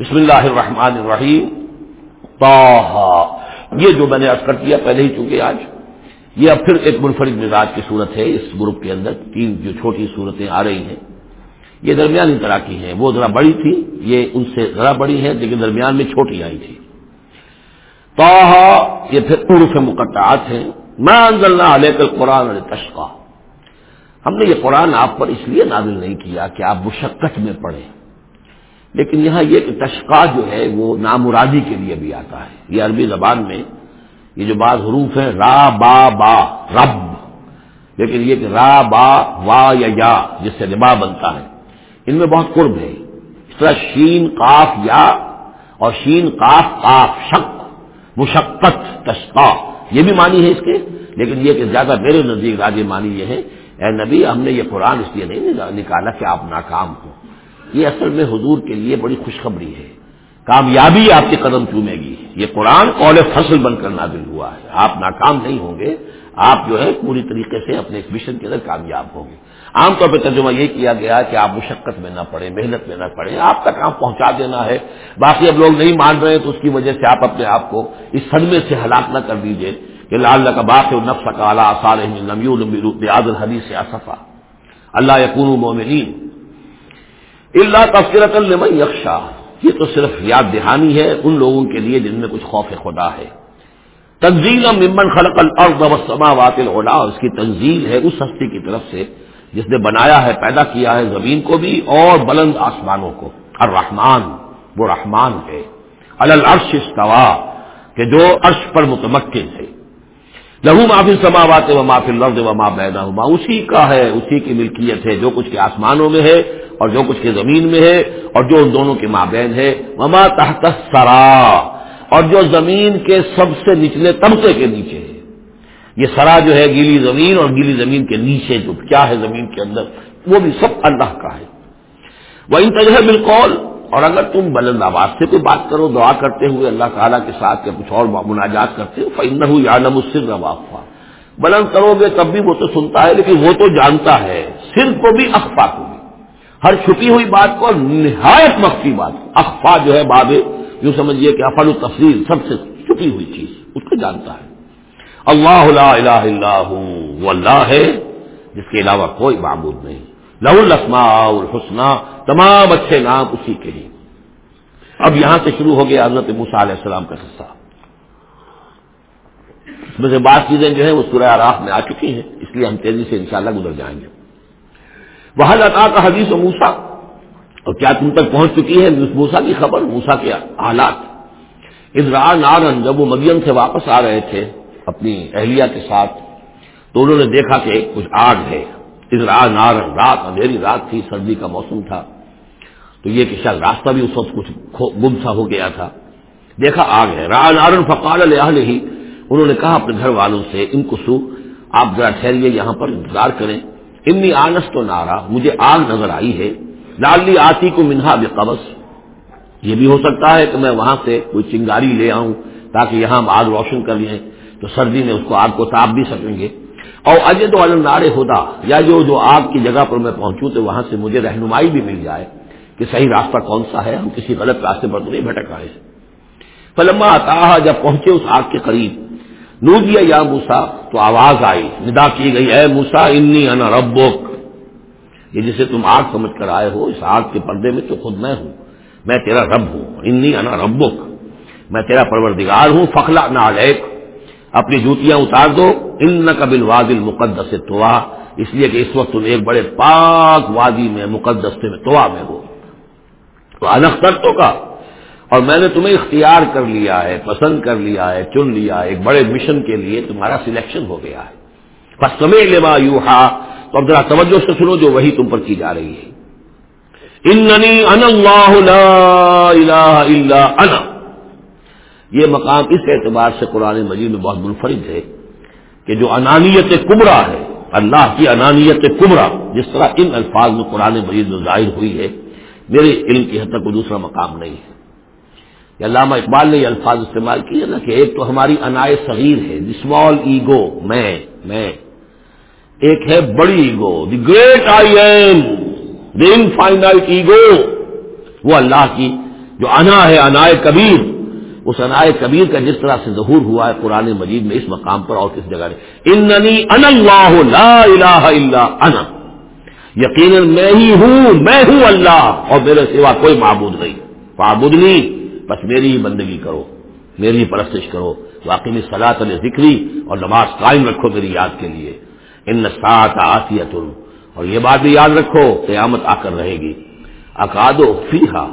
بسم اللہ الرحمن الرحیم۔ طاہا یہ جو میں نے عرض کر دیا پہلے ہی چونکہ آج، یہ اب پھر ایک منفرد مزاج کی صورت ہے اس گروپ کے اندر۔ تین جو چھوٹی صورتیں آ رہی ہیں، یہ درمیانی طرح کی ہیں۔ وہ ذرا بڑی تھی، یہ ان سے ذرا بڑی ہے لیکن درمیان میں چھوٹی آئی تھی۔ توحا یہ پھر عرف مقطعات ہیں۔ میں انزلنا علیہ کل قرآن تشقا ہم نے یہ قرآن آپ پر اس لیے نازل نہیں کیا کہ آپ مشقت میں پڑھیں۔ لیکن یہاں یہ کہ تشقا جو ہے وہ نامرادی کے لیے بھی آتا ہے۔ یہ عربی زبان میں یہ جو بعض حروف ہیں، را، با با، رب۔ لیکن یہ کہ را، با، وا یا یا جس سے ربا بنتا ہے، ان میں بہت قرب ہے۔ اس طرح شین، قاف، یا اور شین، قاف قاف شک مشقت تشقا یہ بھی مانی ہے اس کے۔ لیکن یہ کہ زیادہ میرے نزدیک راج مانی یہ ہے، اے نبی، ہم نے یہ قرآن اس لیے نہیں نکالا کہ آپ ناکام ہوں۔ یہ اصل میں حضور کے لیے بڑی خوشخبری ہے کامیابی آپ کے قدم چومے گی یہ قرآن قول فصل بن کر نازل ہوا ہے آپ ناکام نہیں ہوں گے آپ جو ہے پوری طریقے سے اپنے ایک مشن کے اندر کامیاب ہوں گے عام طور پہ ترجمہ یہ کیا گیا کہ آپ مشقت میں نہ پڑیں محنت میں نہ پڑیں آپ کا کام پہنچا دینا ہے باقی اب لوگ نہیں مان رہے تو اس کی وجہ سے آپ اپنے آپ کو اس صدمے سے ہلاک نہ کر دیجیے کہ لال کا باق نفس کا اعلیٰ الحدیث اصفا اللہ یقون مومنین اللہ تفصیلت لمن یکشا یہ تو صرف یاد دہانی ہے ان لوگوں کے لیے جن میں کچھ خوف خدا ہے۔ تنزیل ممن خلق الارض والسماوات العلا۔ اس کی تنزیل ہے اس ہستی کی طرف سے جس نے بنایا ہے، پیدا کیا ہے زمین کو بھی اور بلند آسمانوں کو۔ الرحمن، وہ رحمان ہے۔ الرش استوا، کہ جو عرش پر متمکن ہے۔ لہو معافی سماوات و معافی لفظ و ماں بینا اسی کا ہے، اسی کی ملکیت ہے، جو کچھ کے آسمانوں میں ہے اور جو کچھ کے زمین میں ہے اور جو ان دونوں کے مابین ہے۔ وما تحت سرا اور جو زمین کے سب سے نچلے طبقے کے نیچے ہے۔ یہ سرا جو ہے، گیلی زمین اور گیلی زمین کے نیچے جو کیا ہے زمین کے اندر، وہ بھی سب اللہ کا ہے۔ وہ ان تجہ بالکل اور اگر تم بلند آواز سے کوئی بات کرو، دعا کرتے ہوئے اللہ تعالیٰ کے ساتھ یا کچھ اور مناجات کرتے ہو فن یا نم اس سے بلند کرو گے تب بھی وہ تو سنتا ہے، لیکن وہ تو جانتا ہے۔ صرف کو بھی اخفا کو بھی۔ ہر چھپی ہوئی بات کو اور نہایت مخفی بات اخفا جو ہے باب یوں سمجھیے کہ افل تفصیل سب سے چھپی ہوئی چیز، اس کو جانتا ہے۔ اللہ لا الہ الا وہ اللہ ہے، جس کے علاوہ کوئی معبود نہیں۔ لہ الاسماء الحسنہ تمام اچھے نام اسی کے لیے اب یہاں سے شروع ہو گیا حضرت موسا علیہ السلام کا حصہ اس میں سے بعض چیزیں جو ہیں وہ سورہ راہ میں آ چکی ہیں، اس لیے ہم تیزی سے انشاءاللہ گزر جائیں گے۔ وہ لتا کا حدیث و موسا اور کیا تم تک پہنچ چکی ہے موسا کی خبر موسا کے حالات؟ ادرا نارن جب وہ مدین سے واپس آ رہے تھے اپنی اہلیہ کے ساتھ، تو انہوں نے دیکھا کہ کچھ آگ ہے۔ ادرا نارن رات اندھیری رات تھی، سردی کا موسم تھا۔ تو یہ کہ شاید راستہ بھی اس وقت کچھ گم سا ہو گیا تھا۔ دیکھا آگ ہے را نارن فقال ہی انہوں نے کہا اپنے گھر والوں سے، ان کو سو، آپ ذرا ٹھہریے، یہاں پر انتظار کریں۔ انی آنس تو نارا۔ مجھے آگ نظر آئی ہے۔ لالی آتی کو منہا بے قبض یہ بھی ہو سکتا ہے کہ میں وہاں سے کوئی چنگاری لے آؤں تاکہ یہاں ہم آگ روشن کر لیں۔ تو سردی میں اس کو آگ کو تاپ بھی سکیں گے۔ اور اجے تو نارے ہودا یا جو جو آگ کی جگہ پر میں پہنچوں تو وہاں سے مجھے رہنمائی بھی مل جائے کہ صحیح راستہ کون سا ہے، ہم کسی غلط راستے پر تو نہیں بھٹک آئے فلما آتا جب پہنچے اس آگ کے قریب، نو دیا، یا موسا تو آواز آئی، ندا کی گئی، اے موسا انی انا ربک۔ یہ جسے تم آگ سمجھ کر آئے ہو، اس آگ کے پردے میں تو خود میں ہوں، میں تیرا رب ہوں، انی انا ربک۔ میں تیرا پروردگار ہوں فخلا نہ اپنی جوتیاں اتار دو ان قبل وادل مقدس توا۔ اس لیے کہ اس وقت تم ایک بڑے پاک وادی میں، مقدس میں، توا میں ہو۔ تو انختر تو کا اور میں نے تمہیں اختیار کر لیا ہے، پسند کر لیا ہے، چن لیا ہے۔ ایک بڑے مشن کے لیے تمہارا سلیکشن ہو گیا ہے۔ بس سمے لما یو ہا تو اب ذرا توجہ سے سنو جو وہی تم پر کی جا رہی ہے۔ اننی ان اللہ لا الہ الا انا یہ مقام اس اعتبار سے قرآن مجید میں بہت منفرد ہے کہ جو انانیت کمرا ہے، اللہ کی انانیت کمرا جس طرح ان الفاظ میں قرآن مجید میں ظاہر ہوئی ہے، میرے علم کی حد تک کوئی دوسرا مقام نہیں ہے۔ علامہ اقبال نے یہ الفاظ استعمال کیے نا کہ ایک تو ہماری انائے صغیر ہے، دی اسمال ایگو، میں میں۔ ایک ہے بڑی ego, the great I am, the infinite ego. وہ اللہ کی جو انا ہے، انائے کبیر۔ اس انائے کبیر کا جس طرح سے ظہور ہوا ہے قرآن مجید میں اس مقام پر اور کس جگہ اننی ان اللہ لا الہ الا انا۔ یقیناً میں ہی ہوں، میں ہوں اللہ، اور میرے سوا کوئی معبود نہیں۔ معبود نہیں بس میری ہی بندگی کرو، میری ہی پرستش کرو۔ واقعی میں سلاط ذکری، اور نماز قائم رکھو میری یاد کے لیے۔ ان سات آسیت اور یہ بات بھی یاد رکھو، قیامت آ کر رہے گی۔ اکادو فیحا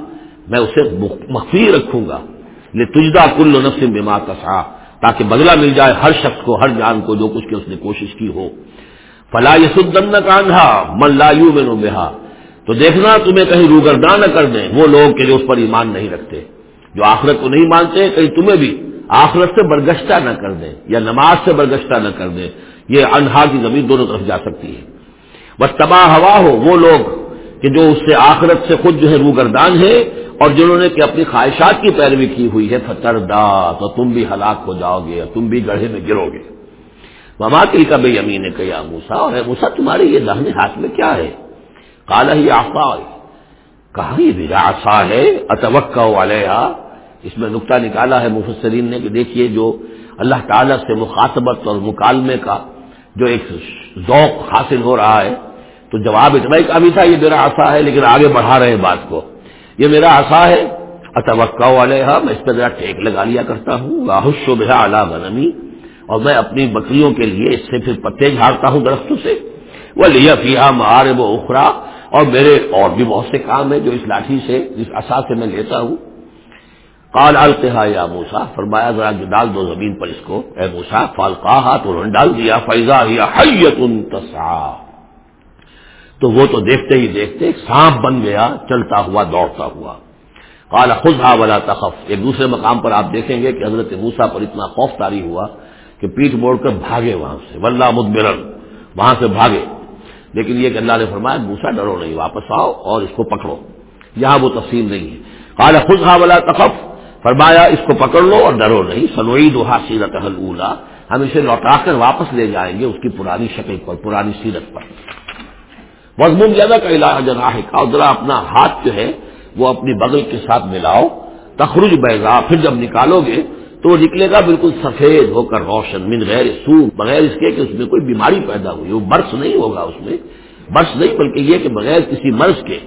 میں اسے مخفی رکھوں گا۔ یہ تجدہ کل نفس بیمار کا تاکہ بدلہ مل جائے ہر شخص کو، ہر جان کو جو کچھ کی اس نے کوشش کی ہو۔ فلا یسن کاندھا من لا یو میں بہا تو دیکھنا، تمہیں کہیں روگردان نہ کر دیں، وہ لوگ کہ جو اس پر ایمان نہیں رکھتے۔ جو آخرت کو نہیں مانتے، کہیں تمہیں بھی آخرت سے برگشتہ نہ کر دیں، یا نماز سے برگشتہ نہ کر دیں۔ یہ انہا کی زمین دونوں طرف جا سکتی ہے۔ بس تباہ ہوا ہو وہ لوگ کہ جو اس سے آخرت سے خود جو ہے روگردان ہے اور جنہوں نے کہ اپنی خواہشات کی پیروی کی ہوئی ہے فتر دا تو تم بھی ہلاک ہو جاؤ گے تم بھی گڑھے میں گرو گے۔ مما کی کا بے یمین نے کہا موسا اور موسا تمہارے یہ دہنے ہاتھ میں کیا ہے؟ کالا ہی آفا کہا، یہ میرا آسا ہے اتوقع والے اس میں نقطہ نکالا ہے مفسرین نے کہ دیکھیے جو اللہ تعالیٰ سے مخاطبت اور مکالمے کا جو ایک ذوق حاصل ہو رہا ہے، تو جواب اتنا ہی کا بھی تھا، یہ میرا آسا ہے، لیکن آگے بڑھا رہے ہیں بات کو۔ یہ میرا آسا ہے۔ اتوقع والے میں اس پہ ذرا ٹیک لگا لیا کرتا ہوں۔ راہش و بحا اعلیٰ بنمی اور میں اپنی بکریوں کے لیے اس سے پھر پتے جھاڑتا ہوں درختوں سے۔ وہ لیا پیا مار وہ اخرا اور میرے اور بھی بہت سے کام ہیں جو اس لاٹھی سے اس اصا سے میں لیتا ہوں۔ کال التہا یا موسا فرمایا ذرا جو ڈال دو زمین پر اس کو۔ اے موسا فال تو انہوں نے ڈال دیا۔ فیضا تسا تو وہ تو دیکھتے ہی دیکھتے سانپ بن گیا، چلتا ہوا، دوڑتا ہوا۔ کالا خود ہا والا تخف۔ ایک دوسرے مقام پر آپ دیکھیں گے کہ حضرت موسا پر اتنا خوف تاری ہوا کہ پیٹ موڑ کر بھاگے وہاں سے۔ ولہ مدبرن۔ وہاں سے بھاگے۔ لیکن یہ کہ اللہ نے فرمایا موسا ڈرو نہیں، واپس آؤ اور اس کو پکڑو۔ یہاں وہ تفصیل نہیں ہے۔ کالا خود ہا والا تخف۔ فرمایا، اس کو پکڑ لو اور ڈرو نہیں۔ سنوئی دوہا سیرت اولا ہم اسے لوٹا کر واپس لے جائیں گے اس کی پرانی شکل پر، پرانی سیرت پر۔ مضمون زیادہ کا علاج جنا ہے ذرا اپنا ہاتھ جو ہے، وہ اپنی بغل کے ساتھ ملاؤ۔ تخرج بیگا پھر جب نکالو گے تو وہ نکلے گا بالکل سفید ہو کر روشن، من غیر سو بغیر اس کے کہ اس میں کوئی بیماری پیدا ہوئی۔ وہ برس نہیں ہوگا اس میں، برس نہیں، بلکہ یہ کہ بغیر کسی مرض کے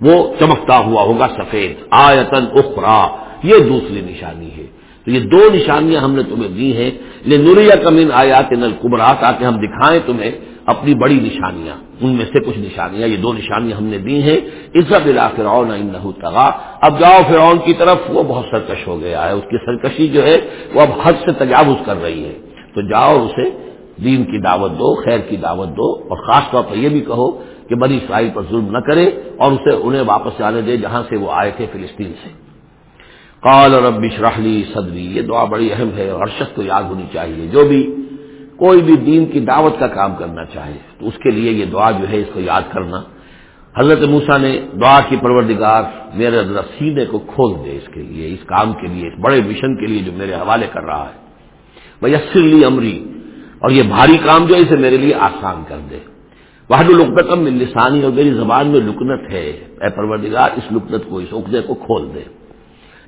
وہ چمکتا ہوا ہوگا سفید۔ آیتن اخرا، یہ دوسری نشانی ہے۔ تو یہ دو نشانیاں ہم نے تمہیں دی ہیں۔ یہ نوریا کمین آیات نل تاکہ ہم دکھائیں تمہیں اپنی بڑی نشانیاں، ان میں سے کچھ نشانیاں، یہ دو نشانیاں ہم نے دی ہیں، عزت علا فرعون نہ تغا اب جاؤ فرعون کی طرف، وہ بہت سرکش ہو گیا ہے، اس کی سرکشی جو ہے، وہ اب حد سے تجاوز کر رہی ہے۔ تو جاؤ اسے دین کی دعوت دو، خیر کی دعوت دو، اور خاص طور پر یہ بھی کہو کہ بڑی اسرائیل پر ظلم نہ کرے اور اسے انہیں واپس جانے دے جہاں سے وہ آئے تھے فلسطین سے۔ قال رب اشرح لی صدری، یہ دعا بڑی اہم ہے اور شخص کو یاد ہونی چاہیے۔ جو بھی کوئی بھی دین کی دعوت کا کام کرنا چاہے تو اس کے لیے یہ دعا جو ہے اس کو یاد کرنا۔ حضرت موسا نے دعا کی پروردگار میرے سینے کو کھول دے اس کے لیے، اس کام کے لیے، اس بڑے مشن کے لیے جو میرے حوالے کر رہا ہے۔ وہ لی امری اور یہ بھاری کام جو ہے اسے میرے لیے آسان کر دے۔ وحد القتم لسانی اور میری زبان میں لکنت ہے۔ اے پروردگار، اس لکنت کو، اس عقدے کو کھول دے۔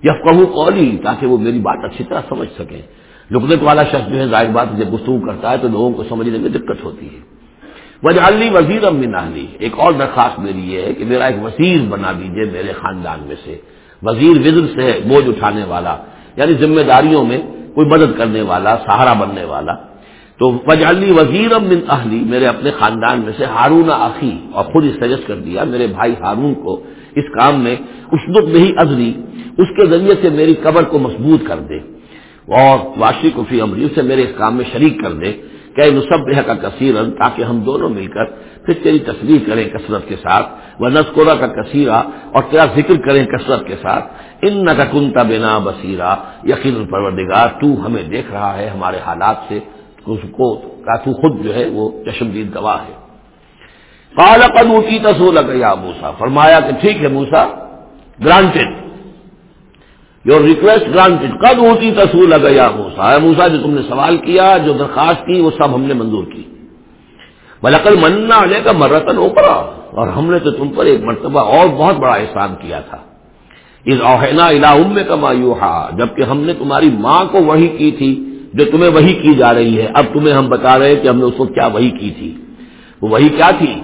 یا کہوں قولی تاکہ وہ میری بات اچھی طرح سمجھ سکیں۔ لکنت والا شخص جو ہے ظاہر بات جب گفتگو کرتا ہے تو لوگوں کو سمجھنے میں دقت ہوتی ہے۔ وجہ وزیر امن علی ایک اور درخواست میری یہ ہے کہ میرا ایک وزیر بنا دیجیے میرے خاندان میں سے۔ وزیر وزر سے بوجھ اٹھانے والا یعنی ذمہ داریوں میں کوئی مدد کرنے والا، سہارا بننے والا۔ تو وجالی وزیر امن اہلی میرے اپنے خاندان میں سے ہارون آخی، اور خود سجسٹ کر دیا میرے بھائی ہارون کو اس کام میں۔ اس وقت میں ہی ازری اس کے ذریعے سے میری قبر کو مضبوط کر دے۔ اور واشی کفی امری سے میرے اس کام میں شریک کر دے کہ نصب کا کثیر تاکہ ہم دونوں مل کر پھر تیری تصویر کریں کثرت کے ساتھ وہ نسکورا کا کثیرہ اور تیرا ذکر کریں کثرت کے ساتھ ان نہ کنتا بنا بصیرہ یقین پروردگار، تو ہمیں دیکھ رہا ہے ہمارے حالات سے اس کو تو خود جو ہے وہ چشمدید گواہ ہے۔ قدوتی تصور یا موسا فرمایا کہ ٹھیک ہے موسا گرانٹیڈ یور ریکویسٹ گرانٹیڈ کب ہوتی تصور لگا یا موسا موسا جو تم نے سوال کیا، جو درخواست کی، وہ سب ہم نے منظور کی۔ بلکل منا آنے کا مرتن اوپرا اور ہم نے تو تم پر ایک مرتبہ اور بہت بڑا احسان کیا تھا۔ اس اوہنا الا ام کا مایوہا جبکہ ہم نے تمہاری ماں کو وہی کی تھی، جو تمہیں وہی کی جا رہی ہے۔ اب تمہیں ہم بتا رہے ہیں کہ ہم نے اس کو کیا وہی کی تھی۔ وہ وہی کیا تھی؟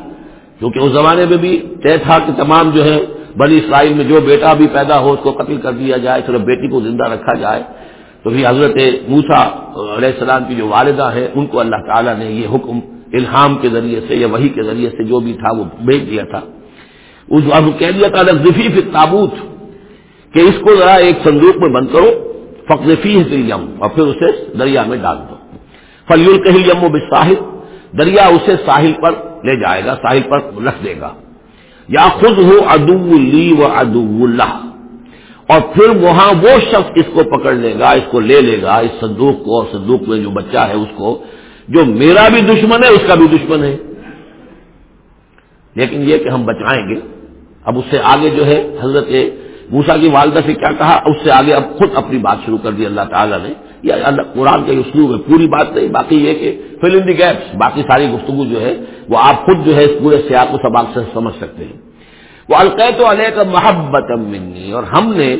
کیونکہ اس زمانے میں بھی طے تھا کہ تمام جو ہے بنی اسرائیل میں جو بیٹا بھی پیدا ہو اس کو قتل کر دیا جائے، صرف بیٹی کو زندہ رکھا جائے، تو پھر حضرت موسا علیہ السلام کی جو والدہ ہیں، ان کو اللہ تعالیٰ نے یہ حکم الہام کے ذریعے سے یا وہی کے ذریعے سے جو بھی تھا وہ بھیج دیا تھا۔ اس کہہ دیا تھا لفظفی پھر تابوت کہ اس کو ذرا ایک صندوق میں بند کرو فقفی یم اور پھر اسے دریا میں ڈال دو۔ فلی الکہل یم و بساحل دریا اسے ساحل پر لے جائے گا، ساحل پر رکھ دے گا۔ یا خود ہو ادو لی و ادو اللہ۔ اور پھر وہاں وہ شخص اس کو پکڑ لے گا، اس کو لے لے گا، اس صندوق کو، اور صندوق میں جو بچہ ہے اس کو، جو میرا بھی دشمن ہے، اس کا بھی دشمن ہے۔ لیکن یہ کہ ہم بچائیں گے۔ اب اس سے آگے جو ہے، حضرت موسا کی والدہ سے کیا کہا؟ اس سے آگے اب خود اپنی بات شروع کر دی اللہ تعالیٰ نے۔ یا اللہ قرآن کے اسلوب ہے، پوری بات نہیں، باقی یہ کہ فل ان دی گیپس باقی ساری گفتگو جو ہے، وہ آپ خود جو ہے اس پورے سیاق و سباق سے سمجھ سکتے ہیں۔ وہ القیت علیہ کا محبت منی اور ہم نے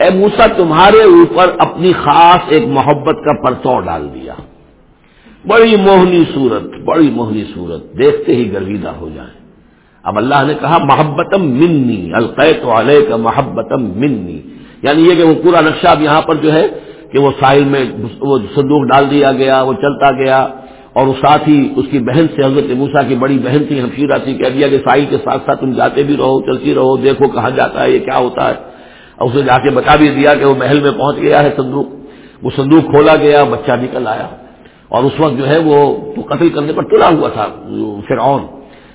اے موسا تمہارے اوپر اپنی خاص ایک محبت کا پرتو ڈال دیا۔ بڑی موہنی صورت، بڑی موہنی صورت، دیکھتے ہی گرویدہ ہو جائیں۔ اب اللہ نے کہا محبتم منی القیت علیہ کا محبتم منی یعنی یہ کہ وہ پورا نقشہ اب یہاں پر جو ہے کہ وہ ساحل میں وہ صندوق ڈال دیا گیا، وہ چلتا گیا اور وہ ساتھ ہی اس کی بہن سے حضرت موسا کی بڑی بہن تھی ہمشیرہ تھی، کہہ دیا کہ ساحل کے ساتھ ساتھ تم جاتے بھی رہو، چلتی رہو، دیکھو کہاں جاتا ہے، یہ کیا ہوتا ہے۔ اور اسے جا کے بتا بھی دیا کہ وہ محل میں پہنچ گیا ہے صندوق۔ وہ صندوق کھولا گیا، بچہ نکل آیا۔ اور اس وقت جو ہے وہ تو قتل کرنے پر تلا ہوا تھا، فرعون۔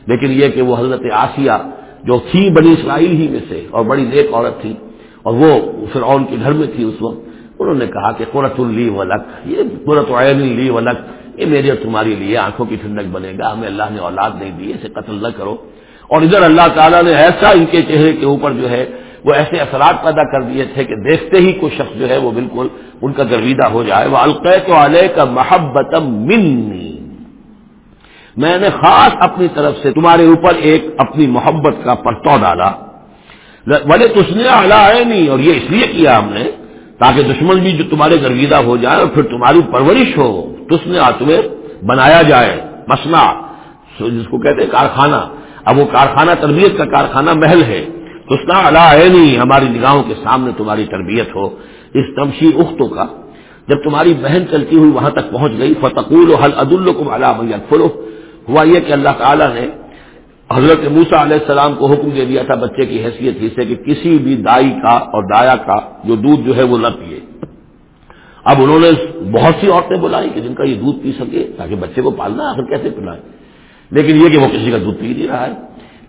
لیکن یہ کہ وہ حضرت آسیہ، جو تھی بنی اسرائیل ہی میں سے اور بڑی نیک عورت تھی، اور وہ فرعون کے گھر میں تھی اس وقت۔ انہوں نے کہا کہ قرت اللی ولک یہ قرت عین لی ولک یہ میرے اور تمہاری لیے آنکھوں کی ٹھنڈک بنے گا، ہمیں اللہ نے اولاد نہیں دی، اسے قتل نہ کرو۔ اور ادھر اللہ تعالیٰ نے ایسا ان کے چہرے کے اوپر جو ہے، وہ ایسے اثرات پیدا کر دیے تھے کہ دیکھتے ہی کوئی شخص جو ہے وہ بالکل ان کا گرویدہ ہو جائے۔ وہ القیت علیہ کا محبت منی میں نے خاص اپنی طرف سے تمہارے اوپر ایک اپنی محبت کا پرتو ڈالا۔ بڑے تس نے ہے نہیں اور یہ اس لیے کیا ہم نے تاکہ دشمن بھی جو تمہارے گرویدہ ہو جائے اور پھر تمہاری پرورش ہو تس نے تمہیں بنایا جائے مسنا جس کو کہتے ہیں کارخانہ۔ اب وہ کارخانہ تربیت کا کارخانہ محل ہے۔ تسنا اللہ ہے نہیں ہماری نگاہوں کے سامنے تمہاری تربیت ہو۔ اس تمشی اختوں کا جب تمہاری بہن چلتی ہوئی وہاں تک پہنچ گئی، فتقول و حل عد الکم اللہ فلو ہوا یہ کہ اللہ تعالیٰ نے حضرت موسا علیہ السلام کو حکم دے دیا تھا بچے کی حیثیت ہی سے کہ کسی بھی دائی کا اور دایا کا جو دودھ جو ہے وہ نہ پیے۔ اب انہوں نے بہت سی عورتیں بلائی کہ جن کا یہ دودھ پی سکے تاکہ بچے کو پالنا آخر کیسے پلائے۔ لیکن یہ کہ وہ کسی کا دودھ پی نہیں رہا ہے۔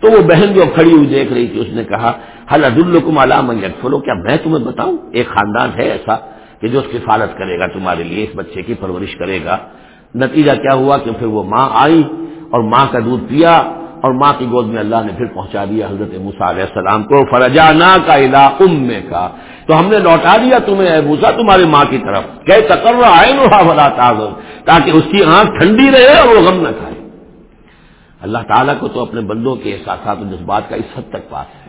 تو وہ بہن جو کھڑی ہوئی دیکھ رہی تھی، اس نے کہا حل عد الکم علام فلو کیا میں تمہیں بتاؤں؟ ایک خاندان ہے ایسا کہ جو اس کی حفاظت کرے گا تمہارے لیے، اس بچے کی پرورش کرے گا۔ نتیجہ کیا ہوا کہ پھر وہ ماں آئی اور ماں کا دودھ پیا۔ اور ماں کی گود میں اللہ نے پھر پہنچا دیا حضرت موسا علیہ السلام کو فرجانا کا علا ام کا تو ہم نے لوٹا دیا تمہیں، اے موسا تمہاری ماں کی طرف۔ کہ تکر آئے نوحا بلا تاغر تاکہ اس کی آنکھ ٹھنڈی رہے اور وہ غم نہ کھائے۔ اللہ تعالیٰ کو تو اپنے بندوں کے احساسات و جذبات کا اس حد تک پاس ہے۔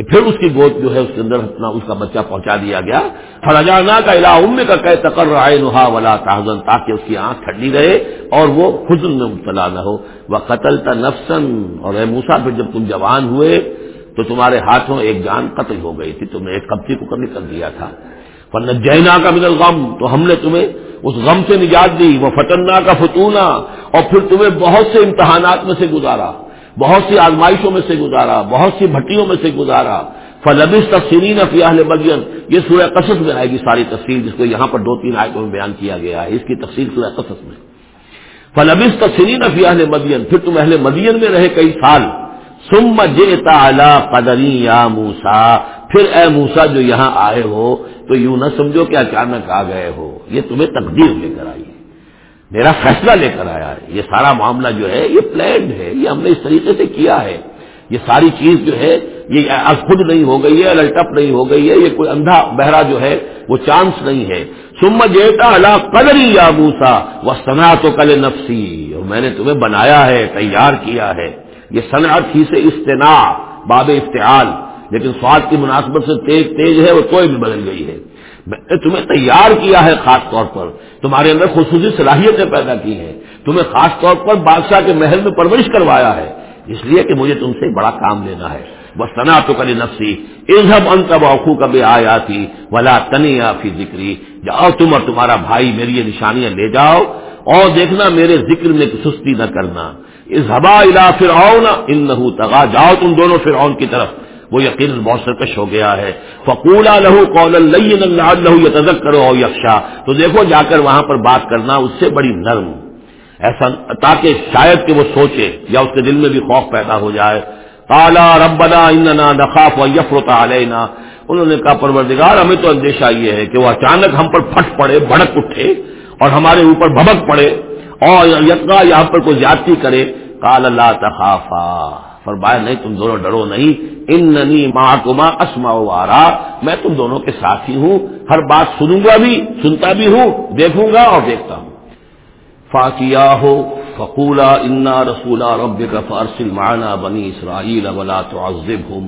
کہ پھر اس کی گود جو ہے اس کے اندر اپنا اس کا بچہ پہنچا دیا گیا۔ فرجانا کا علا ام کا کہ تقر آئے نہا ولا تاحزن تاکہ اس کی آنکھ ٹھنڈی رہے اور وہ حزن میں مبتلا نہ ہو۔ وہ قتل نفسن اور اے موسا پھر جب تم جوان ہوئے تو تمہارے ہاتھوں ایک جان قتل ہو گئی تھی۔ تم نے ایک قبضے کو کبھی کر دیا تھا۔ فن جینا کا من الغم، تو ہم نے تمہیں اس غم سے نجات دی۔ وہ فتنا کا فتونا اور پھر تمہیں بہت سے امتحانات میں سے گزارا۔ بہت سی آزمائشوں میں سے گزارا، بہت سی بھٹیوں میں سے گزارا۔ فلبس تفصیلی اہل مدین یہ سورہ قصص میں آئے گی ساری تفصیل، جس کو یہاں پر دو تین آیتوں میں بیان کیا گیا ہے۔ اس کی تفصیل سورہ قصص میں۔ فلبس تفصیلی اہل مدین پھر تم اہل مدین میں رہے کئی سال۔ سم جیتا قدری یا موسا پھر اے موسا جو یہاں آئے ہو، تو یوں نہ سمجھو کہ اچانک آ گئے ہو۔ یہ تمہیں تقدیر لے کر آئی میرا فیصلہ لے کر آیا ہے۔ یہ سارا معاملہ جو ہے، یہ پلانڈ ہے، یہ ہم نے اس طریقے سے کیا ہے۔ یہ ساری چیز جو ہے، یہ خود نہیں ہو گئی ہے الٹپ نہیں ہو گئی ہے۔ یہ کوئی اندھا بہرا جو ہے، وہ چانس نہیں ہے۔ سم جیتا اللہ قدری یا موسا وہ سنا تو کل نفسی میں نے تمہیں بنایا ہے، تیار کیا ہے۔ یہ صنعت ہی سے استنا باب افتعال۔ لیکن سواد کی مناسبت سے تیز تیز ہے، وہ کوئی بھی بدل گئی ہے۔ میں نے تمہیں تیار کیا ہے، خاص طور پر۔ تمہارے اندر خصوصی صلاحیتیں پیدا کی ہیں تمہیں خاص طور پر بادشاہ کے محل میں پرورش کروایا ہے۔ اس لیے کہ مجھے تم سے بڑا کام لینا ہے۔ بس تنا تو کری نفسی ازب ان کا باخو کبھی آیا تھی ولا تنیا فی ذکری جاؤ تم اور تمہارا بھائی میری یہ نشانیاں لے جاؤ۔ اور دیکھنا میرے ذکر میں سستی نہ کرنا۔ اس ہبا الا فرعون ان نہ تگا جاؤ تم دونوں فرعون کی طرف۔ وہ یقین بہت سرکش ہو گیا ہے۔ فقولا لہو قول اللہ لہو یہ تذک یکشا تو دیکھو، جا کر وہاں پر بات کرنا اس سے بڑی نرم۔ ایسا تاکہ شاید کہ وہ سوچے یا اس کے دل میں بھی خوف پیدا ہو جائے۔ کالا ربنا اننا نخاف و یفرتا علینا انہوں نے کہا، پروردگار، ہمیں تو اندیشہ یہ ہے کہ وہ اچانک ہم پر پھٹ پڑے، بھڑک اٹھے اور ہمارے اوپر بھبک پڑے اور یتنا یہاں پر کوئی زیادتی کرے۔ کال اللہ تخافا۔ فرمایا، نہیں، تم دونوں ڈرو نہیں. ان ننی ماں اسما میں تم دونوں کے ساتھ ہی ہوں. ہر بات سنوں گا بھی، سنتا بھی ہوں، دیکھوں گا اور دیکھتا ہوں. فاقیہ ہو فقولا انا رسولا رب کا فارسل مانا بنی اسرائیل ولا تعذبهم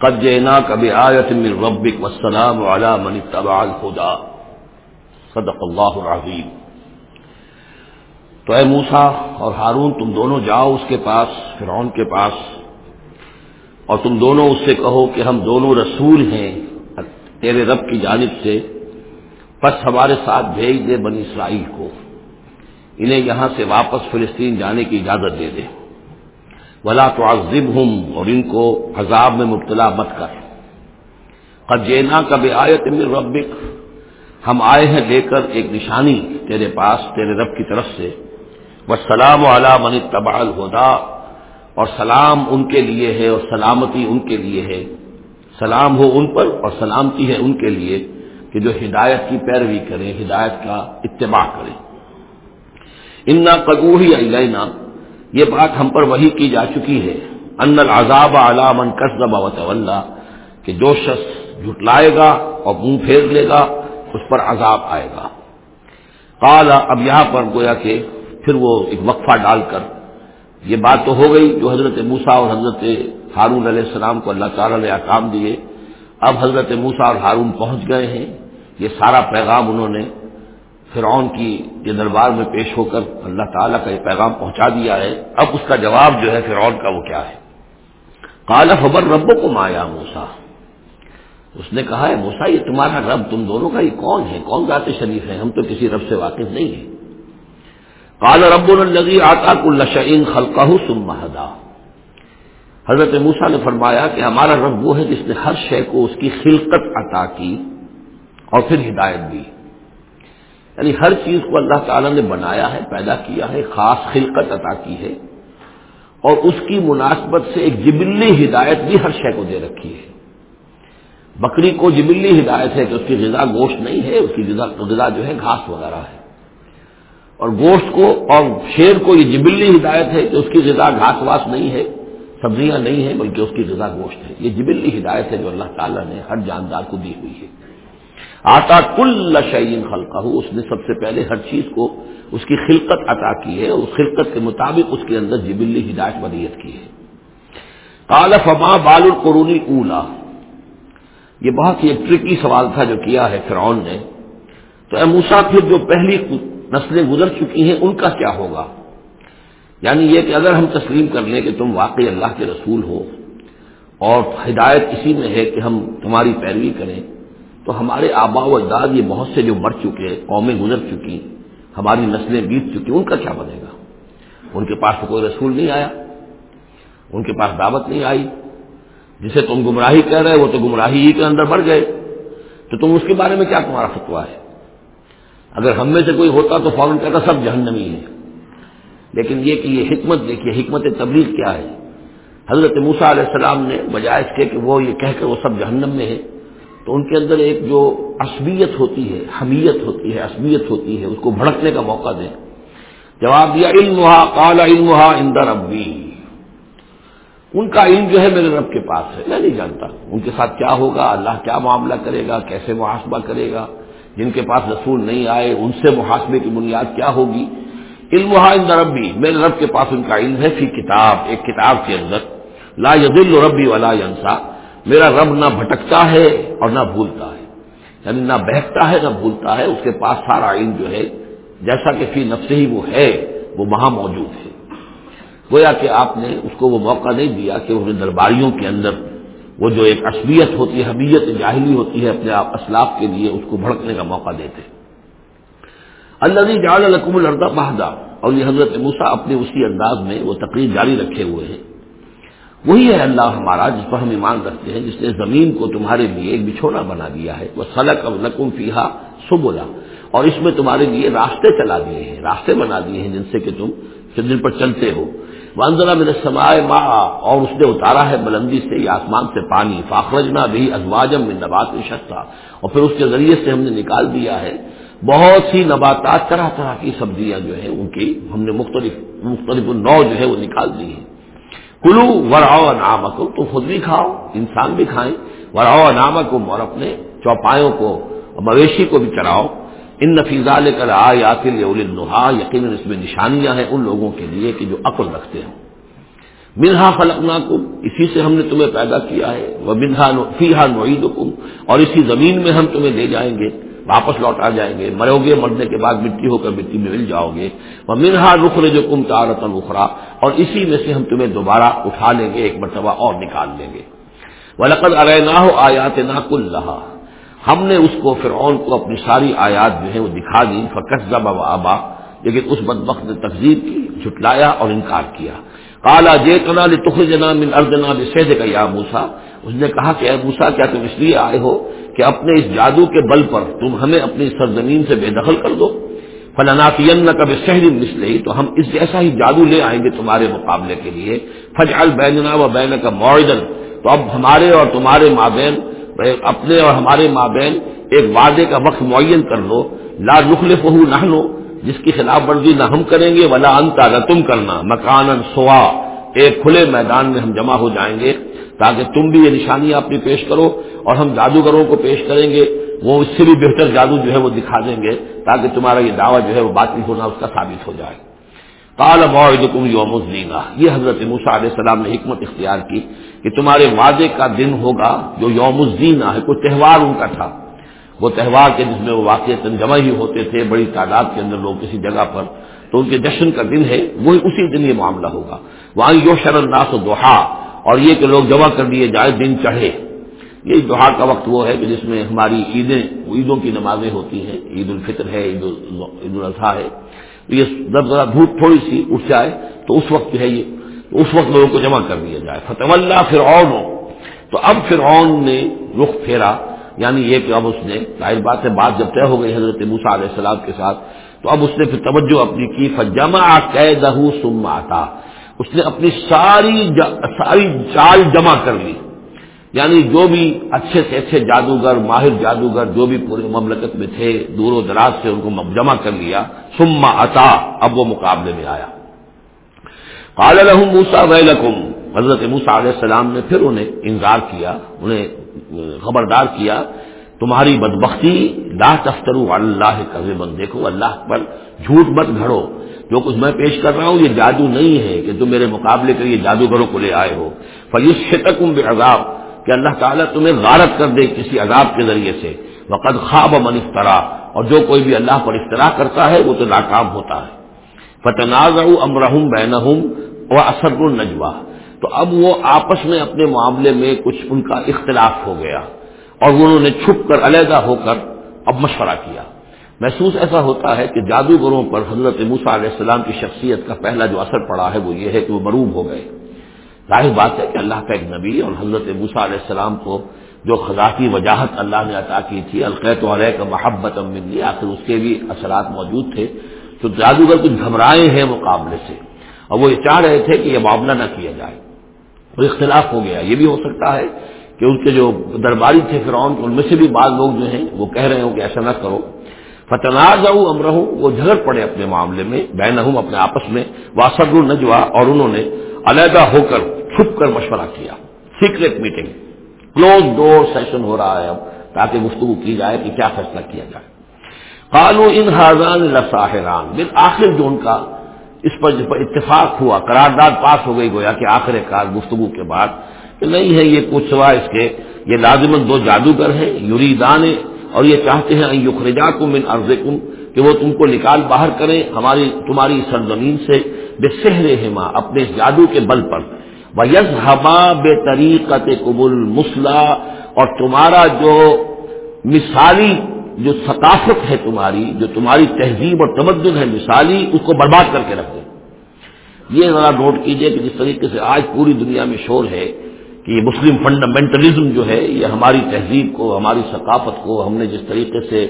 قد جئنا کبھی آیت من ربک والسلام علی من اتبع الخدا صدق اللہ العظیم. تو اے موسا اور ہارون تم دونوں جاؤ اس کے پاس، فرعون کے پاس، اور تم دونوں اس سے کہو کہ ہم دونوں رسول ہیں تیرے رب کی جانب سے، بس ہمارے ساتھ بھیج دے بنی اسرائیل کو۔ انہیں یہاں سے واپس فلسطین جانے کی اجازت دے دے۔ ولا تو عزب ہوں اور ان کو عذاب میں مبتلا مت کر۔ قجینا کا بے آیت من ربک ہم آئے ہیں لے کر ایک نشانی تیرے پاس، تیرے رب کی طرف سے۔ سلام و من تبا الہدا، اور سلام ان کے لیے ہے اور سلامتی ان کے لیے ہے۔ سلام ہو ان پر اور سلامتی ہے ان کے لیے کہ جو ہدایت کی پیروی کریں، ہدایت کا اتباع کریں۔ انا قدو ہی علینا یہ بات ہم پر وہی کی جا چکی ہے۔ ان العذاب علا من کسب و کہ جو شخص جھٹلائے گا اور منہ پھیر لے گا، اس پر عذاب آئے گا۔ کالا اب یہاں پر گویا کہ پھر وہ ایک وقفہ ڈال کر یہ بات تو ہو گئی جو حضرت موسا اور حضرت ہارون علیہ السلام کو اللہ تعالیٰ نے احکام دیے۔ اب حضرت موسا اور ہارون پہنچ گئے ہیں۔ یہ سارا پیغام انہوں نے فرعون کی یہ دربار میں پیش ہو کر اللہ تعالیٰ کا یہ پیغام پہنچا دیا ہے۔ اب اس کا جواب جو ہے فرعون کا وہ کیا ہے؟ کالا خبر ربوں کو مایا موسا اس نے کہا ہے موسا یہ تمہارا رب، تم دونوں کا یہ کون ہے؟ کون ذات شریف ہے؟ ہم تو کسی رب سے واقف نہیں ہیں۔ کال رب النزی آتا کلشعین خلقہ سمہدا حضرت موسا نے فرمایا کہ ہمارا رب وہ ہے جس نے ہر شے کو اس کی خلقت عطا کی اور پھر ہدایت دی. یعنی ہر چیز کو اللہ تعالیٰ نے بنایا ہے، پیدا کیا ہے، خاص خلقت عطا کی ہے اور اس کی مناسبت سے ایک جبلی ہدایت بھی ہر شے کو دے رکھی ہے۔ بکری کو جبلی ہدایت ہے کہ اس کی غذا گوشت نہیں ہے، اس کی غذا جو ہے، گھاس وغیرہ ہے۔ اور گوشت کو اور شیر کو، یہ جبلی ہدایت ہے کہ اس کی غذا گھاس واس نہیں ہے، سبزیاں نہیں ہیں، بلکہ اس کی غذا گوشت ہے۔ یہ جبلی ہدایت ہے جو اللہ تعالیٰ نے ہر جاندار کو دی ہوئی ہے۔ آتا کل شعین خلقہ اس نے سب سے پہلے ہر چیز کو، اس کی خلقت عطا کی ہے، اس خلقت کے مطابق اس کے اندر جبلی ہدایت ودیت کی ہے۔ کال فما بال القرونی اولا یہ بہت ہی ایک ٹرکی سوال تھا جو کیا ہے فرعون نے۔ تو اے موسا پھر جو پہلی نسلیں گزر چکی ہیں، ان کا کیا ہوگا؟ یعنی یہ کہ اگر ہم تسلیم کر لیں کہ تم واقعی اللہ کے رسول ہو اور ہدایت اسی میں ہے کہ ہم تمہاری پیروی کریں، تو ہمارے آبا و اجداد یہ بہت سے جو مر چکے، قومیں گزر چکی، ہماری نسلیں بیت چکی، ان کا کیا بنے گا؟ ان کے پاس تو کوئی رسول نہیں آیا، ان کے پاس دعوت نہیں آئی، جسے تم گمراہی کہہ رہے وہ تو گمراہی ہی کے اندر بڑھ گئے، تو تم اس کے بارے میں کیا تمہارا فتوا ہے؟ اگر ہم میں سے کوئی ہوتا تو فوراً کہتا سب جہنمی ہے لیکن یہ کہ یہ حکمت، دیکھیے حکمت تبلیغ کیا ہے؟ حضرت موسا علیہ السلام نے بجائے اس کے کہ وہ یہ کہہ کے وہ سب جہنم میں ہے تو ان کے اندر ایک جو عصبیت ہوتی ہے، حمیت ہوتی ہے، عصبیت ہوتی ہے، اس کو بھڑکنے کا موقع دیں۔ جواب دیا علم کالا علم اندر ابی ان کا علم جو ہے میرے رب کے پاس ہے، میں نہیں جانتا۔ ان کے ساتھ کیا ہوگا؟ اللہ کیا معاملہ کرے گا؟ کیسے محاسبہ کرے گا؟ جن کے پاس رسول نہیں آئے، ان سے محاسبے کی بنیاد کیا ہوگی؟ علم ان ربی، میرے رب کے پاس ان کا علم ہے، فی کتاب، ایک کتاب کے اندر۔ لا یزل ربی ولا ینسا، میرا رب نہ بھٹکتا ہے اور نہ بھولتا ہے۔ یعنی نہ بہتتا ہے، نہ بھولتا ہے، اس کے پاس سارا علم جو ہے، جیسا کہ فی نفس ہی وہ ہے، وہ وہاں موجود ہے۔ گویا کہ آپ نے اس کو وہ موقع نہیں دیا کہ انہیں درباریوں کے اندر وہ جو ایک اصلیت ہوتی ہے حبیت جاہلی ہوتی ہے، اپنے آپ اسلاف کے لیے اس کو بھڑکنے کا موقع دیتے اللہ جال القم الردا بہدا اور یہ حضرت موسا اپنے اسی انداز میں وہ تقریر جاری رکھے ہوئے ہیں۔ وہی ہے اللہ ہمارا جس پر ہم ایمان رکھتے ہیں، جس نے زمین کو تمہارے لیے ایک بچھونا بنا دیا ہے۔ وہ سلق اب لکم فیحا سبولا اور اس میں تمہارے لیے راستے چلا دیے ہیں، راستے بنا دیے ہیں جن سے کہ تم جن پر چلتے ہو۔ وانزلہ میرے سمائے ماں اور اس نے اتارا ہے بلندی سے یا آسمان سے پانی۔ فاخرجنا بھی ازواجم میں نبات شخصا اور پھر اس کے ذریعے سے ہم نے نکال دیا ہے۔ بہت سی نباتات، طرح طرح کی سبزیاں جو ہیں، ان کی ہم نے مختلف مختلف نو جو ہے، وہ نکال دی ہیں۔ کلو وراؤ نامکم تو خود بھی کھاؤ، انسان بھی کھائیں۔ وراؤ نامکم اور اپنے چوپایوں کو، مویشی کو بھی چراؤ۔ ان نفیزہ لے کر آیات النحا یقیناً اس میں نشانیاں ہیں ان لوگوں کے لیے کہ جو عقل رکھتے ہیں منہا خلقنا کم اسی سے ہم نے تمہیں پیدا کیا ہے۔ وہ منہا فیحا نوعید اور اسی زمین میں ہم تمہیں لے جائیں گے، واپس لوٹ آ جائیں گے۔ مرو گے مرنے کے بعد مٹی ہو کر مٹی میں مل جاؤ گے۔ وہ منہا رخر جو کم تارت الخرا اور اسی میں سے ہم تمہیں دوبارہ اٹھا لیں گے، ایک مرتبہ اور نکال لیں گے۔ وہ لقد ارے نہ ہو آیات نہ کل رہا ہم نے اس کو فرعون کو اپنی ساری آیات جو ہے وہ دکھا دی فکس و آبا لیکن اس بد وقت نے تقزیب کی، جھٹلایا اور انکار کیا۔ کالا جے کنا تخ من اردنا سید کا یا موسا اس نے کہا کہ اے موسا کیا تم اس لیے آئے ہو کہ اپنے اس جادو کے بل پر تم ہمیں اپنی سرزمین سے بے دخل کر دو؟ فلاناتین کب شہری مسلح تو ہم اس جیسا ہی جادو لے آئیں گے تمہارے مقابلے کے لیے۔ فج البیننا و بین کا معدن تو اب ہمارے اور تمہارے مابین اپنے اور ہمارے مابین ایک وعدے کا وقت معین کر لو، لا نخل فہو نہ لو جس کی خلاف ورزی نہ ہم کریں گے، ولا انتا نہ تم کرنا مکان سوا، ایک کھلے میدان میں ہم جمع ہو جائیں گے، تاکہ تم بھی یہ نشانیاں اپنی پیش کرو اور ہم جادوگروں کو پیش کریں گے، وہ اس سے بھی بہتر جادو جو ہے وہ دکھا دیں گے، تاکہ تمہارا یہ دعویٰ جو ہے وہ باطل ہونا اس کا ثابت ہو جائے۔ کال یوم الزینہ۔ یہ حضرت موسا علیہ السلام نے حکمت اختیار کی کہ تمہارے وعدے کا دن ہوگا جو یوم الزینہ ہے، کوئی تہوار ان کا تھا۔ وہ تہوار کے جس میں وہ واقع جمع ہی ہوتے تھے، بڑی تعداد کے اندر لوگ کسی جگہ پر۔ تو ان کے جشن کا دن ہے، وہی اسی دن یہ معاملہ ہوگا۔ وہاں یو شرن ناس و دوہا اور یہ کہ لوگ جمع کر لیے جائے دن چڑھے۔ یہ دوہا کا وقت وہ ہے کہ جس میں ہماری عیدیں، عیدوں کی نمازیں ہوتی ہیں۔ عید الفطر ہے عید الاضحیٰ ہے۔ یہ جب ذرا دھوپ تھوڑی سی اٹھ جائے تو اس وقت جو ہے یہ اس وقت لوگوں کو جمع کر دیا جائے۔ فتح اللہ فرعون۔ ہو تو اب فرعون نے رخ پھیرا۔ یعنی یہ کہ اب اس نے ظاہر بات ہے، بات جب طے ہو گئی حضرت موسا علیہ السلام کے ساتھ، تو اب اس نے پھر توجہ اپنی کی۔ فجما قید سم آتا اس نے اپنی ساری ساری چال جمع کر لی۔ یعنی جو بھی اچھے سے اچھے جادوگر، ماہر جادوگر جو بھی پورے مملکت میں تھے، دور و دراز سے ان کو جمع کر لیا سما اتا، اب وہ مقابلے میں آیا۔ قال لهم موسا ویلکم حضرت موسا علیہ السلام نے پھر انہیں انذار کیا، انہیں خبردار کیا، تمہاری بدبختی، لا تفترو اللہ بند دیکھو اللہ پر جھوٹ مت گھڑو۔ جو کچھ میں پیش کر رہا ہوں، یہ جادو نہیں ہے کہ تم میرے مقابلے کے لیے جادوگروں کو لے آئے ہو۔ فیوس شتکم بے عذاب کہ اللہ تعالیٰ تمہیں غارت کر دے کسی عذاب کے ذریعے سے۔ وقد خواب من افطرا اور جو کوئی بھی اللہ پر افطرا کرتا ہے، وہ تو ناکام ہوتا ہے۔ فتناز امرحم بین و اسد النجوا تو اب وہ آپس میں اپنے معاملے میں کچھ ان کا اختلاف ہو گیا۔ اور انہوں نے چھپ کر علیحدہ ہو کر اب مشورہ کیا۔ محسوس ایسا ہوتا ہے کہ جادوگروں پر حضرت موسا علیہ السلام کی شخصیت کا پہلا جو اثر پڑا ہے، وہ یہ ہے کہ وہ مروب ہو گئے۔ ظاہر بات ہے کہ اللہ کا ایک نبی اور حضرت موسا علیہ السلام کو جو خزاقی وجاہت اللہ نے عطا کی تھی، القیت علیہ کا محبت امن آخر اس کے بھی اثرات موجود تھے، تو جادوگر کچھ گھبرائے ہیں مقابلے سے۔ اور وہ یہ چاہ رہے تھے کہ یہ معاملہ نہ کیا جائے۔ وہ اختلاف ہو گیا۔ یہ بھی ہو سکتا ہے کہ ان کے جو درباری تھے فرعون، ان میں سے بھی بعض لوگ جو ہیں وہ کہہ رہے ہوں کہ ایسا نہ کرو۔ فتناز امرہ وہ جھگڑ پڑے اپنے معاملے میں بین اپنے آپس میں واسد النجوا اور انہوں نے علیحدہ ہو کر چھپ کر مشورہ کیا۔ Secret meeting close door session ہو رہا ہے اب، تاکہ گفتگو کی جائے کہ کیا فیصلہ کیا جائے۔ قالو ان حاضان لساحران۔ بل آخر جو ان کا اس پر پر اتفاق ہوا، قرارداد پاس ہو گئی، گویا کہ آخر کار گفتگو کے بعد، کہ نہیں ہے یہ کچھ سوا اس کے، یہ لازمن دو جادوگر ہیں یوریدان اور یہ چاہتے ہیں یخرجا کم ان عرض کہ وہ تم کو نکال باہر کریں ہماری تمہاری سرزمین سے، بے سہرے ہما اپنے جادو کے بل پر۔ یز ہما بے طریقت قبول مسلح اور تمہارا جو مثالی، جو ثقافت ہے تمہاری، جو تمہاری تہذیب اور تمدن ہے مثالی، اس کو برباد کر کے رکھ دیں یہ ذرا نوٹ کیجیے کہ جس طریقے سے آج پوری دنیا میں شور ہے کہ یہ مسلم فنڈامنٹلزم جو ہے، یہ ہماری تہذیب کو، ہماری ثقافت کو، ہم نے جس طریقے سے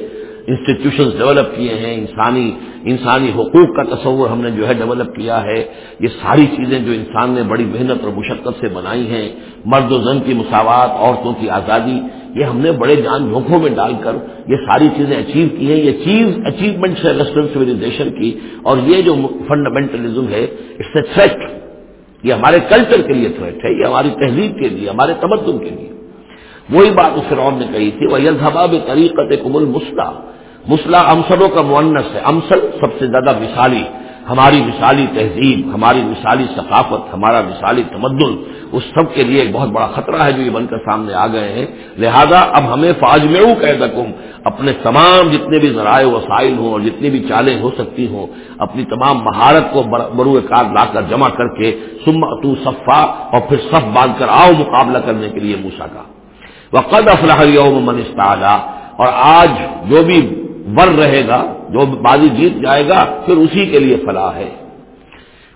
انسٹیٹیوشنز ڈیولپ کیے ہیں، انسانی انسانی حقوق کا تصور ہم نے جو ہے ڈیولپ کیا ہے، یہ ساری چیزیں جو انسان نے بڑی محنت اور مشقت سے بنائی ہیں، مرد و زن کی مساوات، عورتوں کی آزادی، یہ ہم نے بڑے جان جھونکوں میں ڈال کر یہ ساری چیزیں اچیو کی ہیں، یہ چیز اچیومنٹ ہے ویسٹرن سویلائزیشن کی اور یہ جو فنڈامنٹلزم ہے اٹس اے تھریٹ یہ ہمارے کلچر کے لیے تھریٹ ہے، یہ ہماری تہذیب کے لیے، ہمارے تمدن کے لیے۔ وہی بات اس فرعون نے کہی تھی وہ یزحباب طریقت قبل مسلح مسلح امسلوں کا مونس ہے امسل سب سے زیادہ مثالی، ہماری مثالی تہذیب، ہماری مثالی ثقافت، ہمارا مثالی تمدن، اس سب کے لیے ایک بہت بڑا خطرہ ہے جو یہ بن کر سامنے آ گئے ہیں۔ لہذا اب ہمیں فاج میں کہہ سکوں اپنے تمام جتنے بھی ذرائع وسائل ہوں اور جتنی بھی چالیں ہو سکتی ہوں، اپنی تمام مہارت کو بروئے کار لا کر جمع کر کے سم تو صفا اور پھر صف باندھ کر آؤ مقابلہ کرنے کے لیے موسا کا۔ وقد افلاح یوم من استعلا اور آج جو بھی ور رہے گا، جو بازی جیت جائے گا، پھر اسی کے لیے فلاح ہے۔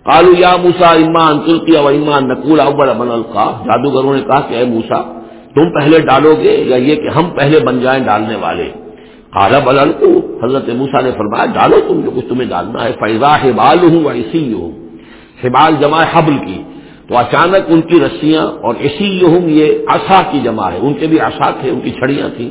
کالو یا موسا امان تلکی و امان نقول اول امن القا جادوگروں نے کہا کہ اے موسا تم پہلے ڈالو گے یا یہ کہ ہم پہلے بن جائیں ڈالنے والے؟ کالا بلن کو حضرت موسا نے فرمایا، ڈالو تم جو کچھ تمہیں ڈالنا ہے۔ فیضا ہبال ہوں اور اسی ہوں ہبال جمع حبل کی۔ تو اچانک ان کی رسیاں اور اسی یہم یہ آسا کی جمع ہے۔ ان کے بھی آسا تھے، ان کی چھڑیاں تھیں۔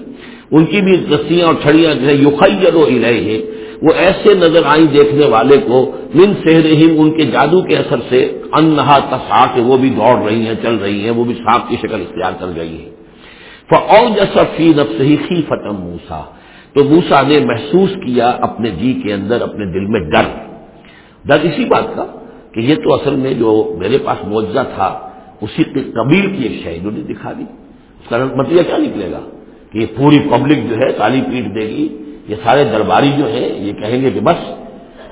ان کی بھی رسیاں اور چھڑیاں جو ہے یوخیر و ہیں وہ ایسے نظر آئیں دیکھنے والے کو، من سہرہم ان کے جادو کے اثر سے، انہا تصا کے وہ بھی دوڑ رہی ہیں، چل رہی ہیں، وہ بھی سانپ کی شکل اختیار کر گئی ہے فو جسا نفس ہی فتم موسا تو موسا نے محسوس کیا اپنے جی کے اندر، اپنے دل میں ڈر۔ ڈر اسی بات کا کہ یہ تو اصل میں جو میرے پاس معجزہ تھا، اسی قبیل کی ایک شہید نے دکھا دی۔ اس کا مطلب کیا نکلے گا؟ کہ یہ پوری پبلک جو ہے تالی پیٹ دے گی، یہ سارے درباری جو ہیں یہ کہیں گے کہ بس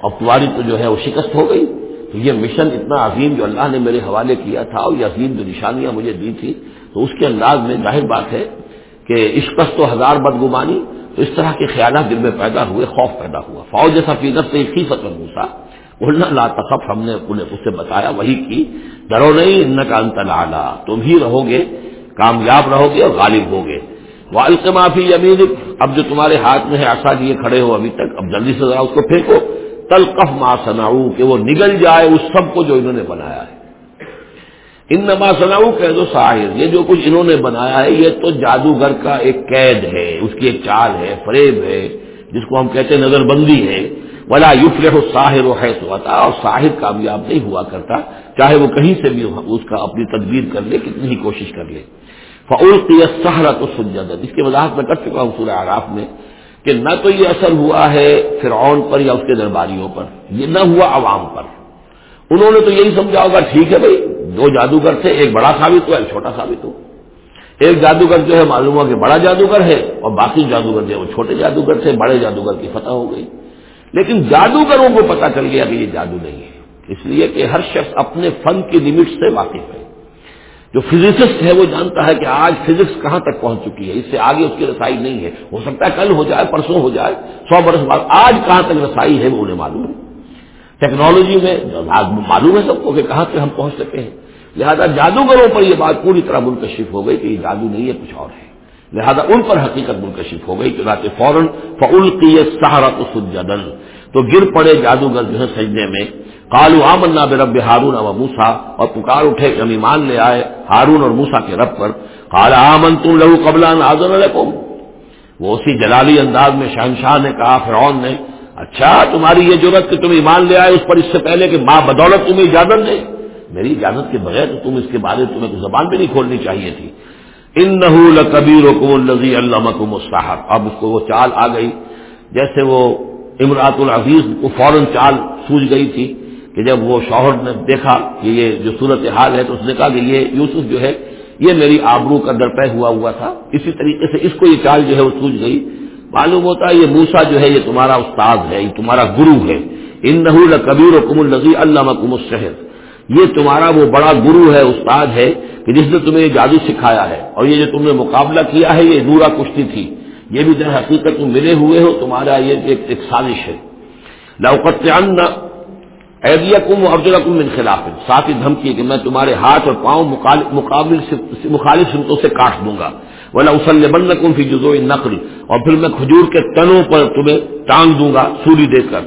اب تمہاری تو جو ہے وہ شکست ہو گئی۔ تو یہ مشن اتنا عظیم جو اللہ نے میرے حوالے کیا تھا، اور یہ عظیم جو نشانیاں مجھے دی تھی تو اس کے انداز میں ظاہر بات ہے کہ عشقت تو ہزار بدگمانی تو اس طرح کے خیالات دل میں پیدا ہوئے، خوف پیدا ہوا۔ فوج جیسا فیضر سے ایک ہی فتح موسا بولنا لا تخف، ہم نے انہیں اس سے بتایا، وہی کی، ڈرو نہیں ان کا انت لالا تم ہی رہو گے کامیاب رہو گے اور غالب ہوگے۔ وہ القمافی یمین اب جو تمہارے ہاتھ میں ہے آسا لیے کھڑے ہو ابھی تک، اب جلدی سے ذرا اس کو پھینکو۔ تلقف ما سناؤ کہ وہ نگل جائے اس سب کو جو انہوں نے بنایا ہے۔ ان نما سناؤ کہہ دو ساحر. یہ جو کچھ انہوں نے بنایا ہے، یہ تو جادوگر کا ایک قید ہے، اس کی ایک چال ہے فریب ہے، جس کو ہم کہتے ہیں نظر بندی ہے۔ ولا یوفل ساحر و ہے سوتا اور ساحر کامیاب نہیں ہوا کرتا، چاہے وہ کہیں سے بھی اس کا اپنی تدبیر کر لے، کتنی ہی کوشش کر لے۔ فعول کی سہرا تو سجد اس کی وضاحت میں کر چکا ہوں سورہ آراف میں کہ نہ تو یہ اثر ہوا ہے فرعون پر یا اس کے درباریوں پر، یہ نہ ہوا عوام پر۔ انہوں نے تو یہی سمجھا ہوگا، ٹھیک ہے بھائی دو جادوگر تھے، ایک بڑا ثابت ہوا، ایک چھوٹا ثابت ہو ایک جادوگر جو ہے، معلوم ہوا کہ بڑا جادوگر ہے اور باقی جادوگر جو ہے وہ چھوٹے جادوگر تھے، بڑے جادوگر کی فتح ہو گئی۔ لیکن جادوگروں کو پتا چل گیا کہ یہ جادو نہیں ہے۔ اس لیے کہ ہر شخص اپنے فن کی لمٹ سے واقف ہے۔ جو فزسسٹ ہے، وہ جانتا ہے کہ آج فزکس کہاں تک پہنچ چکی ہے۔ اس سے آگے اس کی رسائی نہیں ہے۔ ہو سکتا ہے کل ہو جائے، پرسوں ہو جائے، سو برس بعد آج کہاں تک رسائی ہے، وہ انہیں معلوم ہے۔ ٹیکنالوجی میں معلوم ہے سب کو کہ کہاں تک ہم پہنچ سکے ہیں۔ لہذا جادوگروں پر یہ بات پوری طرح منکشف ہو گئی کہ یہ جادو نہیں ہے، کچھ اور ہے۔ لہذا ان پر حقیقت منکشف ہو گئی کہ فوراً فعل کی سہارا تو سجدن تو گر پڑے جادوگر جو ہے سجنے میں۔ کالو آمنا بے رب ہارون و موسا اور پکار اٹھے کہ ہم ایمان لے آئے ہارون اور موسا کے رب پر۔ کالا آمن تم لہو قبلا آزر وہ اسی جلالی انداز میں شہنشاہ نے کہا، فرعون نے اچھا تمہاری یہ ضرورت کہ تم ایمان لے آئے، اس پر اس سے پہلے کہ ماں بدولت تمہیں اجازت دے۔ میری اجازت کے بغیر تو تم اس کے بارے تمہیں کوئی زبان بھی نہیں کھولنی چاہیے تھی۔ ان نحول کبیر الزی اللہ مستحب اب اس کو وہ چال آ گئی، جیسے وہ امراط العزیز کو فوراً چال سوج گئی تھی کہ جب وہ شوہر نے دیکھا کہ یہ جو صورت حال ہے تو اس نے کہا کہ یہ یوسف جو ہے، یہ میری آبرو کا درپے ہوا ہوا تھا۔ اسی طریقے سے اس کو یہ چال جو ہے وہ سوچ گئی۔ معلوم ہوتا ہے یہ موسا جو ہے، یہ تمہارا استاد ہے، یہ تمہارا گرو ہے۔ ان نہ کبیر و کم النزی اللہ کم الشہر یہ تمہارا وہ بڑا گرو ہے، استاد ہے کہ جس نے تمہیں یہ جادو سکھایا ہے۔ اور یہ جو تم نے مقابلہ کیا ہے، یہ نورا کشتی تھی۔ یہ بھی در حقیقت تم ملے ہوئے ہو، تمہارا یہ ایک ایک سازش ہے۔ لوقت کم افضل کم من خلاف۔ ساتھ ہی دھمکی کہ میں تمہارے ہاتھ اور پاؤں مقابل مخالف سمتوں سے کاٹ دوں گا۔ ولا اسل بند کم فی جزو نقل اور پھر میں کھجور کے تنوں پر تمہیں ٹانگ دوں گا سوری دے کر۔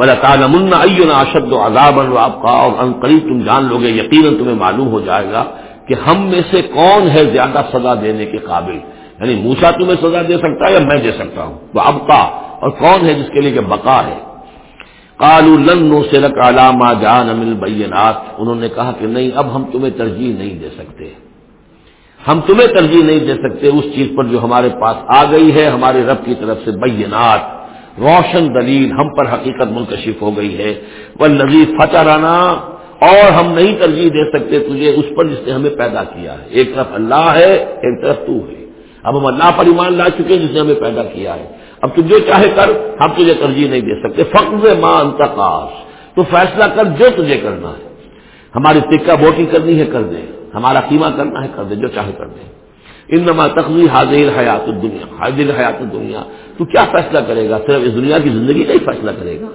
ولا تعالیٰ منا اشد و عذاب آپ کا اور ان قریب تم جان لو گے یقیناً تمہیں معلوم ہو جائے گا کہ ہم میں سے کون ہے زیادہ سزا دینے کے قابل۔ یعنی موسا تمہیں سزا دے سکتا ہے یا میں دے سکتا ہوں؟ وہ اب کا اور کون ہے جس کے لیے کہ بقا ہے؟ کالو لن سے علامہ جان امل بینات انہوں نے کہا کہ نہیں، اب ہم تمہیں ترجیح نہیں دے سکتے۔ ہم تمہیں ترجیح نہیں دے سکتے اس چیز پر جو ہمارے پاس آ گئی ہے، ہمارے رب کی طرف سے بینات روشن دلیل ہم پر حقیقت منکشف ہو گئی ہے۔ وہ نظیر فتح رانا اور ہم نہیں ترجیح دے سکتے تجھے، اس پر جس نے ہمیں پیدا کیا ہے۔ ایک طرف اللہ ہے، ایک طرف تو ہے۔ اب ہم اللہ پر ایمان لا چکے جس نے ہمیں پیدا کیا ہے۔ اب تو جو چاہے کر، ہم تجھے ترجیح نہیں دے سکتے۔ فخر ماں انتقاش تو فیصلہ کر جو تجھے کرنا ہے۔ ہماری ٹکا بوٹی کرنی ہے، کر دے۔ ہمارا قیمہ کرنا ہے، کر دے۔ جو چاہے کر دے۔ ان نما حاضر حیات الدنیا حاضر حیات الدنیا۔ تو کیا فیصلہ کرے گا؟ صرف اس دنیا کی زندگی کا ہی فیصلہ کرے گا۔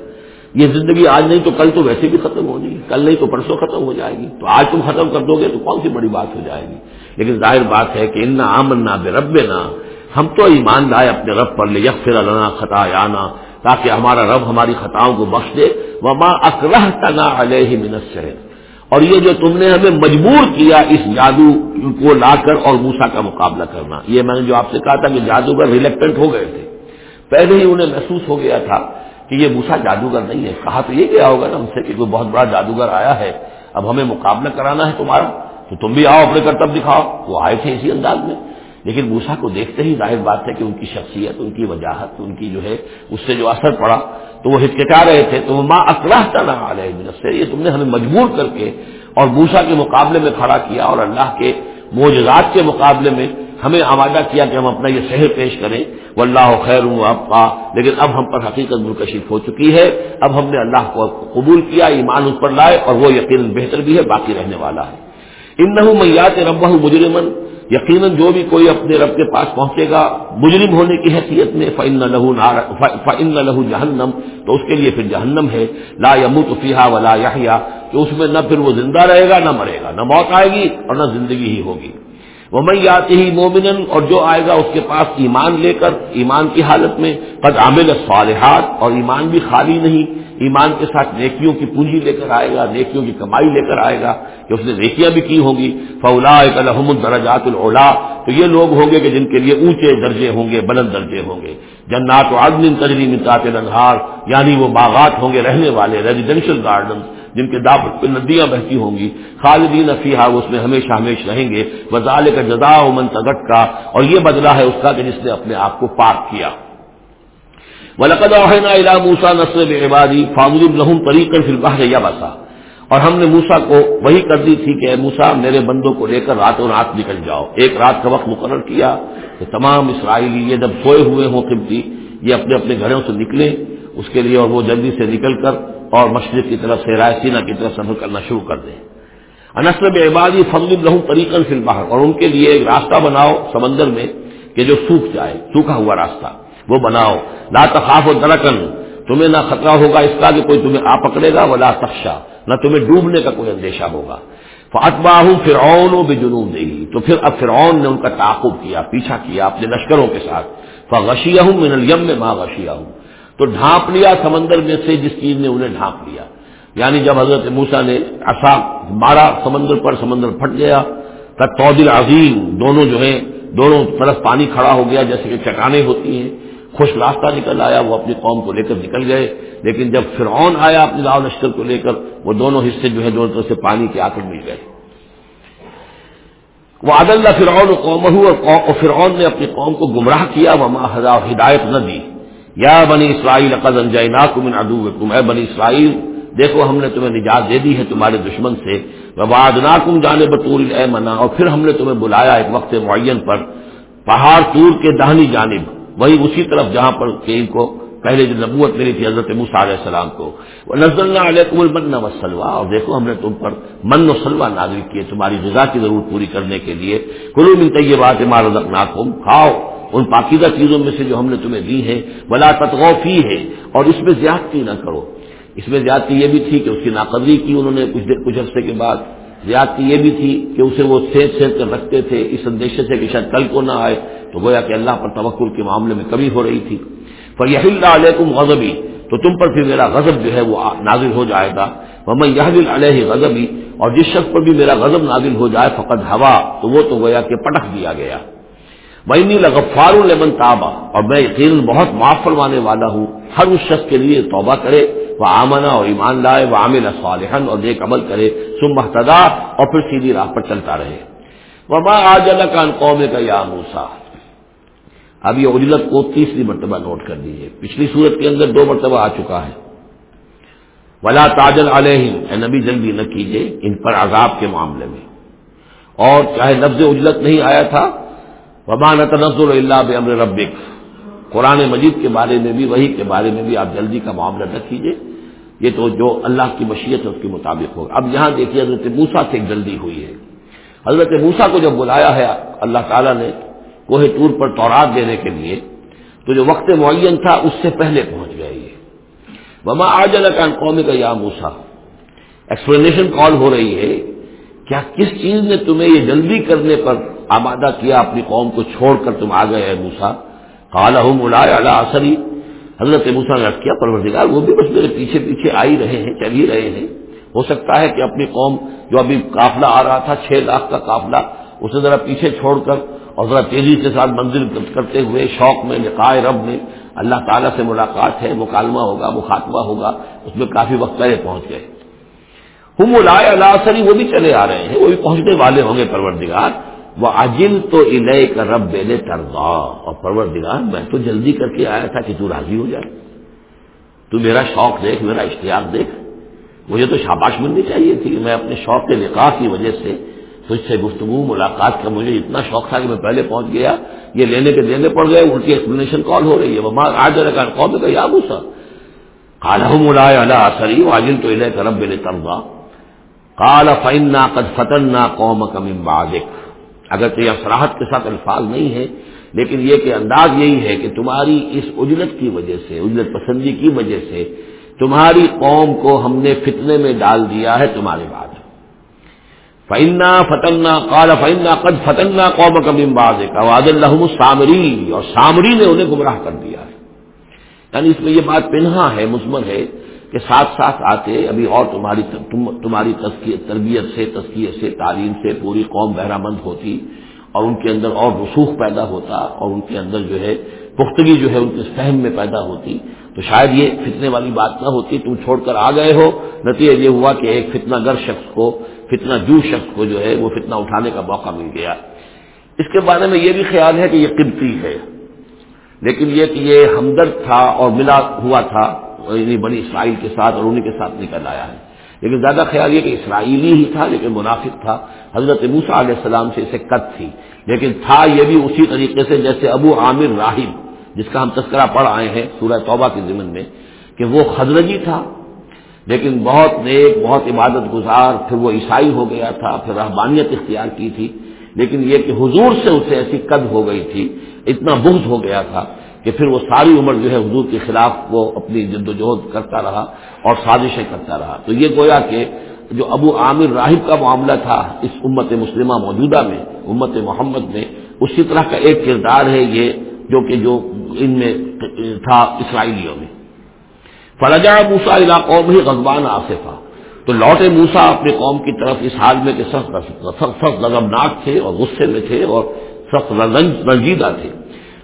یہ زندگی آج نہیں تو کل تو ویسے بھی ختم ہونی کل نہیں تو پرسوں ختم ہو جائے گی۔ تو آج تم ختم کر دو گے تو کون سی بڑی بات ہو جائے گی؟ لیکن ظاہر بات ہے کہ ان آمن نہ بے رب نہ ہم تو ایمان لائے اپنے رب پر لے یک پھر خطا آنا تاکہ ہمارا رب ہماری خطاؤں کو بخش دے۔ وما اکرہ تنا علیہ منت شہر اور یہ جو تم نے ہمیں مجبور کیا اس جادو کو لا کر اور موسا کا مقابلہ کرنا، یہ میں نے جو آپ سے کہا تھا کہ جادوگر ریلیکٹنٹ ہو گئے تھے۔ پہلے ہی انہیں محسوس ہو گیا تھا کہ یہ موسا جادوگر نہیں ہے۔ کہا تو یہ گیا ہوگا نا ہم سے کہ کوئی بہت بڑا جادوگر آیا ہے، اب ہمیں مقابلہ کرانا ہے تمہارا، تو تم بھی آؤ اپنے کرتب دکھاؤ۔ وہ آئے تھے اسی انداز میں۔ لیکن موسا کو دیکھتے ہی ظاہر بات ہے کہ ان کی شخصیت، ان کی وجاہت، ان کی جو ہے، اس سے جو اثر پڑا، تو وہ ہچکچا رہے تھے، تو وہ ماں اکراہ نہ علیہ سے یہ تم نے ہمیں مجبور کر کے اور موسا کے مقابلے میں کھڑا کیا اور اللہ کے موجزات کے مقابلے میں ہمیں آمادہ کیا کہ ہم اپنا یہ شہر پیش کریں۔ وہ اللہ خیر ہوں اب کا لیکن اب ہم پر حقیقت منکشف ہو چکی ہے۔ اب ہم نے اللہ کو قبول کیا، ایمان اس پر لائے اور وہ یقیناً بہتر بھی ہے، باقی رہنے والا ہے۔ ان نہ میات رب مجرمن یقیناً جو بھی کوئی اپنے رب کے پاس پہنچے گا، مجرم ہونے کی حیثیت میں فن لہو فن لہو جہنم تو اس کے لیے پھر جہنم ہے۔ لا یموت فیحا ولا یا کہ اس میں نہ پھر وہ زندہ رہے گا، نہ مرے گا۔ نہ موت آئے گی اور نہ زندگی ہی ہوگی۔ وہ میں آتے ہی مومن اور جو آئے گا اس کے پاس ایمان لے کر، ایمان کی حالت میں، قد عامل صالحات اور ایمان بھی خالی نہیں ایمان کے ساتھ نیکیوں کی پونجی لے کر آئے گا، نیکیوں کی کمائی لے کر آئے گا، کہ اس نے نیکیاں بھی کی ہوں گی۔ فولا الحم الدرجات الا تو یہ لوگ ہوں گے کہ جن کے لیے اونچے درجے ہوں گے، بلند درجے ہوں گے۔ جنات و عدم تجری متاط انہار یعنی وہ باغات ہوں گے، رہنے والے ریزیڈینشل گارڈن جن کے دعوت پہ ندیاں بہتی ہوں گی۔ خالدین فیحا اس میں ہمیشہ ہمیش رہیں گے۔ وزال کا جزا من تگٹ کا اور یہ بدلہ ہے اس کا کہ جس نے اپنے آپ کو پاک کیا۔ ولقد اوحینا الى موسى نصر بعبادی فاضل لهم طریقا فی البحر یبسا اور ہم نے موسا کو وہی کر دی تھی کہ موسا میرے بندوں کو لے کر راتوں رات نکل جاؤ۔ ایک رات کا وقت مقرر کیا کہ تمام اسرائیلی یہ جب سوئے ہوئے ہوں قبطی، یہ اپنے اپنے گھروں سے نکلیں۔ اس کے لیے اور وہ جلدی سے نکل کر اور مشرق کی طرف سے رائے سینا کی طرف سفر کرنا شروع کر دیں۔ انسل عبادی فضل لہو طریقن فی البحر۔ اور ان کے لیے ایک راستہ بناؤ سمندر میں کہ جو سوکھ جائے، سوکھا ہوا راستہ۔ وہ بناؤ۔ لا تخاف و درکن، تمہیں نہ خطرہ ہوگا اس کا کہ کوئی تمہیں آ پکڑے گا وہ تخشا، نہ تمہیں ڈوبنے کا کوئی اندیشہ ہوگا۔ فاطباہ فرعون و بے جنوب دے گی تو پھر اب فرعون نے ان کا تعاقب کیا، پیچھا کیا اپنے لشکروں کے ساتھ۔ فغشیہ ہوں من الیم میں ماں غشیہ ہوں تو ڈھانپ لیا سمندر میں سے جس چیز نے انہیں ڈھانپ لیا۔ یعنی جب حضرت موسا نے اصا مارا سمندر پر، سمندر پھٹ گیا۔ تب تودل عظیم دونوں جو ہیں، دونوں طرف پانی کھڑا ہو گیا، جیسے کہ چٹانیں ہوتی ہیں۔ خوش راستہ نکل آیا، وہ اپنی قوم کو لے کر نکل گئے۔ لیکن جب فرعون آیا اپنے لاؤ لشکر کو لے کر، وہ دونوں حصے جو ہے دونوں طرف سے پانی کے آ کر مل گئے۔ وہ عدل فرعون قوم اور فرعون نے اپنی قوم کو گمراہ کیا۔ وہ ہدایت نہ دی۔ یا بنی اسرائیل قد انجائنا من ادو اے بنی اسرائیل، دیکھو ہم نے تمہیں نجات دے دی ہے تمہارے دشمن سے۔ وادناکم جانے بطور اے منا، اور پھر ہم نے تمہیں بلایا ایک وقت معین پر، پہاڑ تور کے دہنی جانب۔ وہی اسی طرف جہاں پر کہ ان کو پہلے جو نبوت ملی تھی حضرت علیہ السلام کو۔ وہ نزل علیہ المن و سلوا اور دیکھو ہم نے تم پر من و سلوا نازل کیے تمہاری غذا کی ضرورت پوری کرنے کے لیے۔ کلو من طیبات ما رزقناکم۔ کھاؤ ان پاکیزہ چیزوں میں سے جو ہم نے تمہیں دی ہے بلا تتغوفی ہے اور اس میں زیادتی نہ کرو۔ اس میں زیادتی یہ بھی تھی کہ اس کی ناقدری کی انہوں نے کچھ دیر کچھ عرصے کے بعد۔ زیادتی یہ بھی تھی کہ اسے وہ سیت سیت کر رکھتے تھے، اس اندیشے سے کہ شاید کل کو نہ آئے، تو گویا کہ اللہ پر توکل کے معاملے میں کمی ہو رہی تھی۔ پر یہ علیہ غضبی تو تم پر پھر میرا غضب جو ہے وہ نازل ہو جائے گا۔ میں یہ علیہ غضبی اور جس شخص پر بھی میرا غضب نازل ہو جائے فقط ہوا تو وہ تو گویا کہ پٹک دیا گیا۔ بینی لغفار المن تابا اور میں یقین بہت معاف فرمانے والا ہوں، ہر اس شخص کے لیے توبہ کرے وہ آمنا اور ایمان لائے وہ عامل صالحن اور نیک عمل کرے سم محتدا اور پھر سیدھی راہ پر چلتا رہے۔ وہ ماں آج کان قوم کا یا موسا اب یہ اجلت کو تیسری مرتبہ نوٹ کر دیجیے پچھلی صورت کے اندر دو مرتبہ آ چکا ہے۔ ولا تاجل علیہ اے نبی، جلدی نہ کیجیے ان پر عذاب کے معاملے میں۔ اور چاہے لفظ اجلت نہیں آیا تھا وبان تنزل اللہ بمر ربک قرآن مجید کے بارے میں بھی وہی کے بارے میں بھی آپ جلدی کا معاملہ نہ کیجیے یہ تو جو اللہ کی مشیت ہے اس کے مطابق ہوگا۔ اب یہاں دیکھیے حضرت موسا سے ایک جلدی ہوئی ہے۔ حضرت موسا کو جب بلایا ہے، اللہ تعالیٰ نے کوہ ٹور پر تورات دینے کے لیے، تو جو وقت معین تھا، اس سے پہلے پہنچ گئے یہ۔ وما آج کا قومی کا یا موسا ایکسپلینیشن کال ہو رہی ہے، کیا کس چیز نے تمہیں یہ جلدی کرنے پر آمادہ کیا اپنی قوم کو چھوڑ کر تم آ گئے موسا کالا اللہ اثری حضرت موسا نے کیا، پروردگار، وہ بھی بس میرے پیچھے پیچھے آ ہی رہے ہیں، چل ہی رہے ہیں۔ ہو سکتا ہے کہ اپنی قوم جو ابھی قافلہ آ رہا تھا، چھ لاکھ کا قافلہ، اسے ذرا پیچھے چھوڑ کر اور ذرا تیزی کے ساتھ منزل کرتے ہوئے، شوق میں نقائے رب میں اللہ تعالیٰ سے ملاقات ہے، مکالمہ ہوگا، مخاطبہ ہوگا، اس میں کافی وقت پہلے پہنچ گئے۔ ہم لائے اللہ سری وہ بھی چلے آ رہے ہیں، وہ بھی پہنچنے والے ہوں گے، پروردگار۔ وہ عجل تو الہ کا رب بے ترغا اور پروردگار، میں تو جلدی کر کے آیا تھا کہ تو راضی ہو جائے تو میرا شوق دیکھ، میرا اشتیاق دیکھ۔ مجھے تو شاباش ملنی چاہیے تھی میں اپنے شوق کے لقاح کی وجہ سے تجھ سے گفتگو، ملاقات کا مجھے اتنا شوق تھا کہ میں پہلے پہنچ گیا۔ یہ لینے کے دینے پڑ گئے، ان کی ایکسپلینیشن کال ہو رہی ہے۔ وہ آج قوم کا یا غصہ کالا ملائے اللہ سری واجل تو الہ کرب بے ترغا کالا فن نہ قد فتن قوم کم بادک اگر تو یہ سراہد کے ساتھ الفاظ نہیں ہے لیکن یہ کہ انداز یہی ہے کہ تمہاری اس اجلت کی وجہ سے، اجلت پسندی کی وجہ سے تمہاری قوم کو ہم نے فتنے میں ڈال دیا ہے تمہارے بعد۔ فعنا فتنا، قال فعنا قد فتنا قوم کا ممباز کا واد سامری اور سامری نے انہیں گمراہ کر دیا ہے۔ یعنی اس میں یہ بات پنہا ہے مزمن ہے کہ ساتھ ساتھ آتے، ابھی اور تمہاری تمہاری تربیت سے تسکیت سے، تعلیم سے پوری قوم بہرہ مند ہوتی اور ان کے اندر اور رسوخ پیدا ہوتا اور ان کے اندر جو ہے پختگی جو ہے ان کے فہم میں پیدا ہوتی۔ تو شاید یہ فتنے والی بات نہ ہوتی، تم چھوڑ کر آ گئے ہو۔ نتیجہ یہ ہوا کہ ایک فتنہ گر شخص کو، فتنہ جو شخص کو جو ہے وہ فتنہ اٹھانے کا موقع مل گیا۔ اس کے بارے میں یہ بھی خیال ہے کہ یہ قبطی ہے۔ لیکن یہ کہ یہ ہمدرد تھا اور ملا ہوا تھا۔ یعنی بنی اسرائیل کے ساتھ اور انہیں کے ساتھ نکل آیا ہے۔ لیکن زیادہ خیال یہ کہ اسرائیلی ہی تھا لیکن منافق تھا۔ حضرت موسا علیہ السلام سے اسے قد تھی۔ لیکن تھا یہ بھی اسی طریقے سے جیسے ابو عامر راہب، جس کا ہم تذکرہ پڑھ آئے ہیں سورہ توبہ کے ضمن میں، کہ وہ خزرجی تھا۔ لیکن بہت نیک، بہت عبادت گزار، پھر وہ عیسائی ہو گیا تھا، پھر رحبانیت اختیار کی تھی۔ لیکن یہ کہ حضور سے اسے ایسی قد ہو گئی تھی، اتنا بغض ہو گیا تھا۔ کہ پھر وہ ساری عمر جو ہے حضور کے خلاف وہ اپنی جد و جہد کرتا رہا اور سازشیں کرتا رہا تو یہ گویا کہ جو ابو عامر راہب کا معاملہ تھا اس امت مسلمہ موجودہ میں امت محمد میں اسی طرح کا ایک کردار ہے یہ جو کہ جو ان میں تھا اسرائیلیوں میں فلجا موسا علاقوں میں ہی غزبان آصفہ تو لوٹے موسا اپنے قوم کی طرف اس حال میں کہ سخت سخت لغمناک تھے اور غصے میں تھے اور سخت رنجیدہ تھے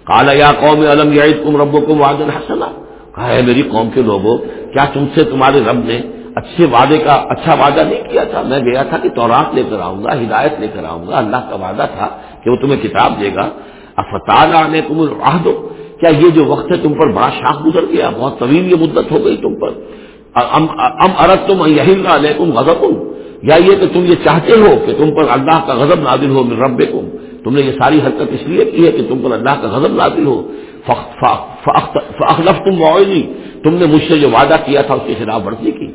کالا یا قوم علم یا تم ربو کو وعدن حسنا کہا ہے میری قوم کے لوگوں، کیا تم سے تمہارے رب نے اچھے وعدے کا اچھا وعدہ نہیں کیا تھا؟ میں گیا تھا کہ تورات لے کر آؤں گا، ہدایت لے کر آؤں گا، اللہ کا وعدہ تھا کہ وہ تمہیں کتاب دے گا. افتال آنے تم راہ دو کیا یہ جو وقت ہے تم پر بڑا شاخ گزر گیا، بہت طویل یہ مدت ہو گئی تم پر. ام ارد تم یہی تم غذب یا یہ کہ تم یہ چاہتے ہو کہ تم پر اللہ کا غضب نازل ہو من رب تم نے یہ ساری حرکت اس لیے کی ہے کہ تم پر اللہ کا غضب نازل ہو۔ فخلف تم تم نے مجھ سے جو وعدہ کیا تھا اس کی خلاف ورزی کی۔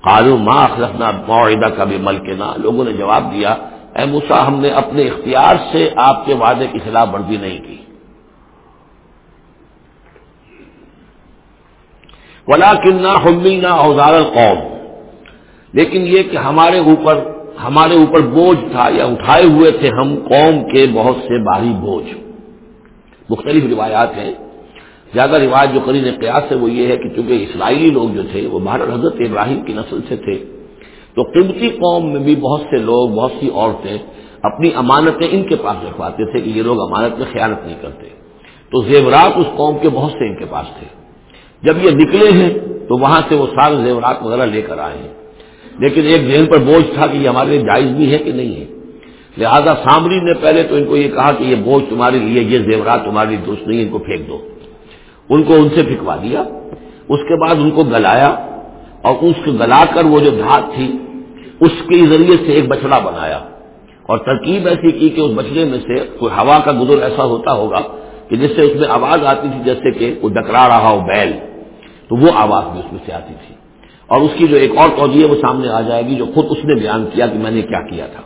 قالو ما اخلفنا معاہدہ کا بھی مل کے نہ لوگوں نے جواب دیا، اے موسا ہم نے اپنے اختیار سے آپ کے وعدے کی خلاف ورزی نہیں کی۔ ولا کنہ حمینا اوزار قوم لیکن یہ کہ ہمارے اوپر ہمارے اوپر بوجھ تھا یا اٹھائے ہوئے تھے ہم قوم کے بہت سے بھاری بوجھ۔ مختلف روایات ہیں۔ زیادہ روایت جو قریب قیاس ہے وہ یہ ہے کہ چونکہ اسرائیلی لوگ جو تھے وہ بھارت حضرت ابراہیم کی نسل سے تھے، تو قیمتی قوم میں بھی بہت سے لوگ، بہت سی عورتیں اپنی امانتیں ان کے پاس رکھواتے تھے کہ یہ لوگ امانت میں خیالت نہیں کرتے۔ تو زیورات اس قوم کے بہت سے ان کے پاس تھے۔ جب یہ نکلے ہیں تو وہاں سے وہ سارے زیورات وغیرہ لے کر آئے ہیں۔ لیکن ایک ذہن پر بوجھ تھا کہ یہ ہمارے لیے جائز بھی ہے کہ نہیں ہے۔ لہذا سامری نے پہلے تو ان کو یہ کہا کہ یہ بوجھ تمہارے لیے، یہ زیورات تمہارے لیے درست نہیں، ان کو پھینک دو۔ ان کو ان سے پھینکوا دیا۔ اس کے بعد ان کو گلایا اور اس کو گلا کر وہ جو دھات تھی، اس کے ذریعے سے ایک بچڑا بنایا۔ اور ترکیب ایسی کی کہ اس بچڑے میں سے کوئی ہوا کا گزر ایسا ہوتا ہوگا کہ جس سے اس میں آواز آتی تھی، جیسے کہ کوئی ڈکرا رہا ہو بیل، تو وہ آواز بھی اس میں سے آتی تھی۔ اور اس کی جو ایک اور توجہ ہے وہ سامنے آ جائے گی جو خود اس نے بیان کیا کہ میں نے کیا کیا تھا۔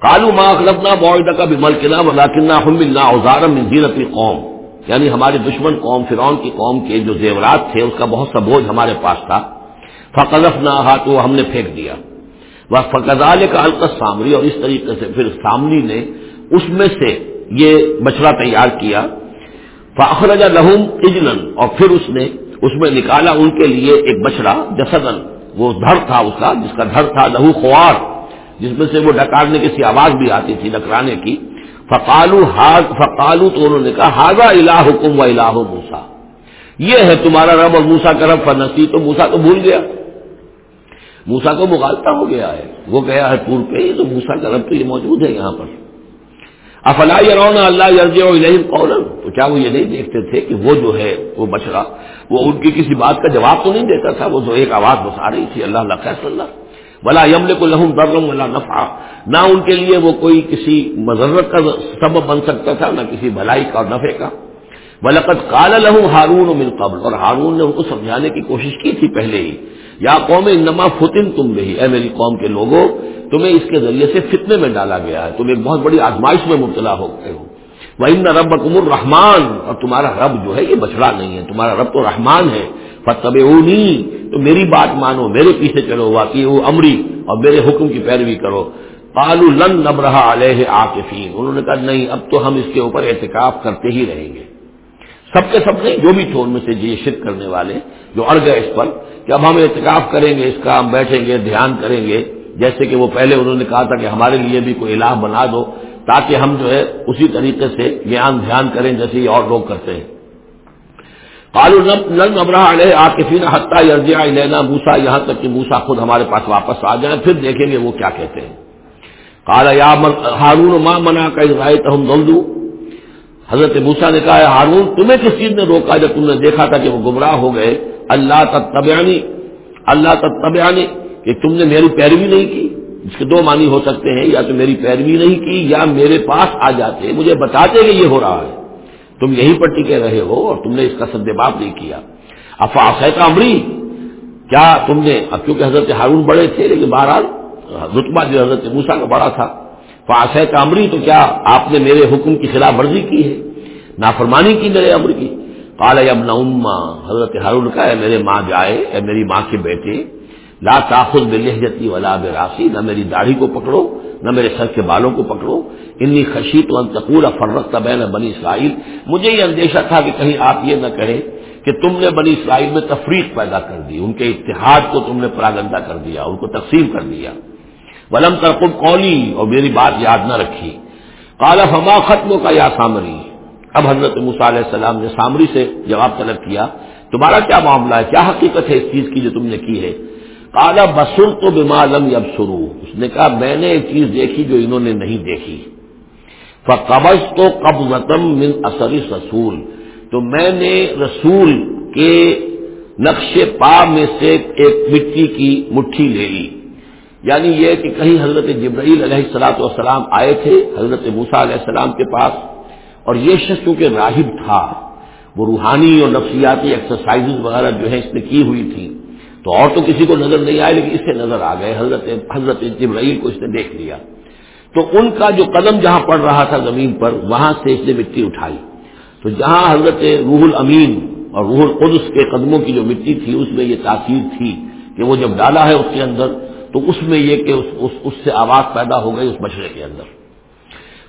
کالو ماں اخلفنا معاہدہ کا بھی ملکنا ولاکنہ ہم اللہ اوزار زیرت قوم یعنی ہمارے دشمن قوم، فرعون کی قوم کے جو زیورات تھے، اس کا بہت سا بوجھ ہمارے پاس تھا۔ فقذف نہ تو ہم نے پھینک دیا۔ وہ فقزال کا القت سامری اور اس طریقے سے پھر سامری نے اس میں سے یہ بچڑا تیار کیا۔ فخرجا لہوم اجلن اور پھر اس نے اس میں نکالا ان کے لیے ایک بچڑا جسدن وہ دھڑ تھا اس کا، جس کا دھڑ تھا، لہو خوار، جس میں سے وہ ڈکارنے کی سی آواز بھی آتی تھی، ڈکرانے کی۔ فقالو فقالو تو انہوں نے کہا ہاضا الہ حکم و الہ موسا یہ ہے تمہارا رب اور موسا کا رب، فنسی تو موسا تو بھول گیا۔ موسا کو مغالتا ہو گیا ہے۔ وہ گیا ہے پور پہ تو موسا کا رب تو یہ موجود ہے یہاں پر۔ افلا رونا اللہ یرج قول تو کیا وہ یہ نہیں دیکھتے تھے کہ وہ جو ہے وہ بچڑا وہ ان کی کسی بات کا جواب تو نہیں دیتا تھا، وہ جو ایک آواز بسا رہی تھی، اللہ اللہ خیص اللہ۔ بلا یمل کو لہم درم ولا نفع نہ ان کے لیے وہ کوئی کسی مذرت کا سبب بن سکتا تھا، نہ کسی بھلائی کا اور نفے کا۔ بلقت کال لہو ہارون و قبل۔ اور ہارون نے ان کو سمجھانے کی کوشش کی تھی پہلے ہی۔ یا قوم، انما فتن تم بھی اے میری قوم کے لوگوں تمہیں اس کے ذریعے سے فتنے میں ڈالا گیا ہے۔ تم ایک بہت بڑی آزمائش میں مبتلا ہو گئے ہو۔ وہ ان رب کمر رحمان اور تمہارا رب جو ہے یہ بچڑا نہیں ہے، تمہارا رب تو رحمان ہے۔ فتب تو میری بات مانو، میرے پیچھے چلو واقعی وہ امری اور میرے حکم کی پیروی کرو۔ پالو لن نب رہا علیہ آکفین انہوں نے کہا، نہیں، اب تو ہم اس کے اوپر احتکاب کرتے ہی رہیں گے۔ سب کے سب نہیں، جو بھی تھے ان میں سے یہ شرک کرنے والے، جو اڑ گئے اس پر، کہ اب ہم احتکاب کریں گے، اس کا ہم بیٹھیں گے، دھیان کریں گے۔ جیسے کہ وہ پہلے انہوں نے کہا تھا کہ ہمارے لیے بھی کوئی الہ بنا دو۔ تاکہ ہم جو ہے اسی طریقے سے گیان دھیان کریں جیسے یہ اور لوگ کرتے ہیں۔ کالو نل ابراہ علیہ آپ کے فین حتہ یرجیا لینا موسا یہاں تک کہ موسا خود ہمارے پاس واپس آ جائیں پھر دیکھیں گے وہ کیا کہتے ہیں۔ کالا یا ہارون ماں منا کا رائے تو ہم حضرت موسا نے کہا ہارون، تمہیں کس چیز نے روکا جب تم نے دیکھا تھا کہ وہ گمراہ ہو گئے؟ اللہ تبیانی اللہ تبیانی کہ تم نے میری پیروی نہیں کی۔ جس کے دو معنی ہو سکتے ہیں، یا تو میری پیروی نہیں کی، یا میرے پاس آ جاتے مجھے بتاتے کہ یہ ہو رہا ہے۔ تم یہیں پر ٹکے رہے ہو اور تم نے اس کا سدباب نہیں کیا۔ افاق امری۔ کیا تم نے، اب کیونکہ حضرت ہارون بڑے تھے، لیکن بہرحال رتبہ جو حضرت موسا کا بڑا تھا۔ فاص امری، تو کیا آپ نے میرے حکم کی خلاف ورزی کی ہے؟ نافرمانی کی میرے امر کی۔ کال اب نہ حضرت ہارون کا ہے میرے ماں جائے، اے میری ماں کے بیٹے لا تاخذ بے لہجتی ولا بے راسی نہ میری داڑھی کو پکڑو، نہ میرے سر کے بالوں کو پکڑو۔ انی خشیت و انتقور فرق بین بنی اسرائیل۔ مجھے یہ اندیشہ تھا کہ کہیں آپ یہ نہ کہیں کہ تم نے بنی اسرائیل میں تفریق پیدا کر دی، ان کے اتحاد کو تم نے پراگندہ کر دیا، ان کو تقسیم کر دیا۔ ولم ترقب قولی، اور میری بات یاد نہ رکھی۔ کالا فما ختم کا یا سامری؟ اب حضرت علیہ السلام نے سامری سے جواب طلب کیا، تمہارا کیا معاملہ ہے؟ کیا حقیقت ہے اس چیز کی جو تم نے کی ہے؟ کالا بسر تو بمالم اب شروع اس نے کہا، میں نے ایک چیز دیکھی جو انہوں نے نہیں دیکھی۔ قبض تو قبض من اثر رسول تو میں نے رسول کہ نقش پا میں سے ایک مٹی کی مٹھی لے لی۔ یعنی یہ کہ کہیں حضرت جبرائیل علیہ السلاۃ والسلام آئے تھے، حضرت موسا علیہ السلام کے پاس، اور یہ شخص چونکہ راہب تھا، وہ روحانی اور نفسیاتی ایکسرسائز وغیرہ جو ہے اس نے کی ہوئی تھی تو اور تو کسی کو نظر نہیں آئے لیکن اس سے نظر آ گئے۔ حضرت حضرت جبرائیل کو اس نے دیکھ لیا۔ تو ان کا جو قدم جہاں پڑ رہا تھا زمین پر وہاں سے اس نے مٹی اٹھائی۔ تو جہاں حضرت روح الامین اور روح القدس کے قدموں کی جو مٹی تھی اس میں یہ تاثیر تھی کہ وہ جب ڈالا ہے اس کے اندر تو اس میں یہ کہ اس اس, اس سے آواز پیدا ہو گئی اس بچڑے کے اندر۔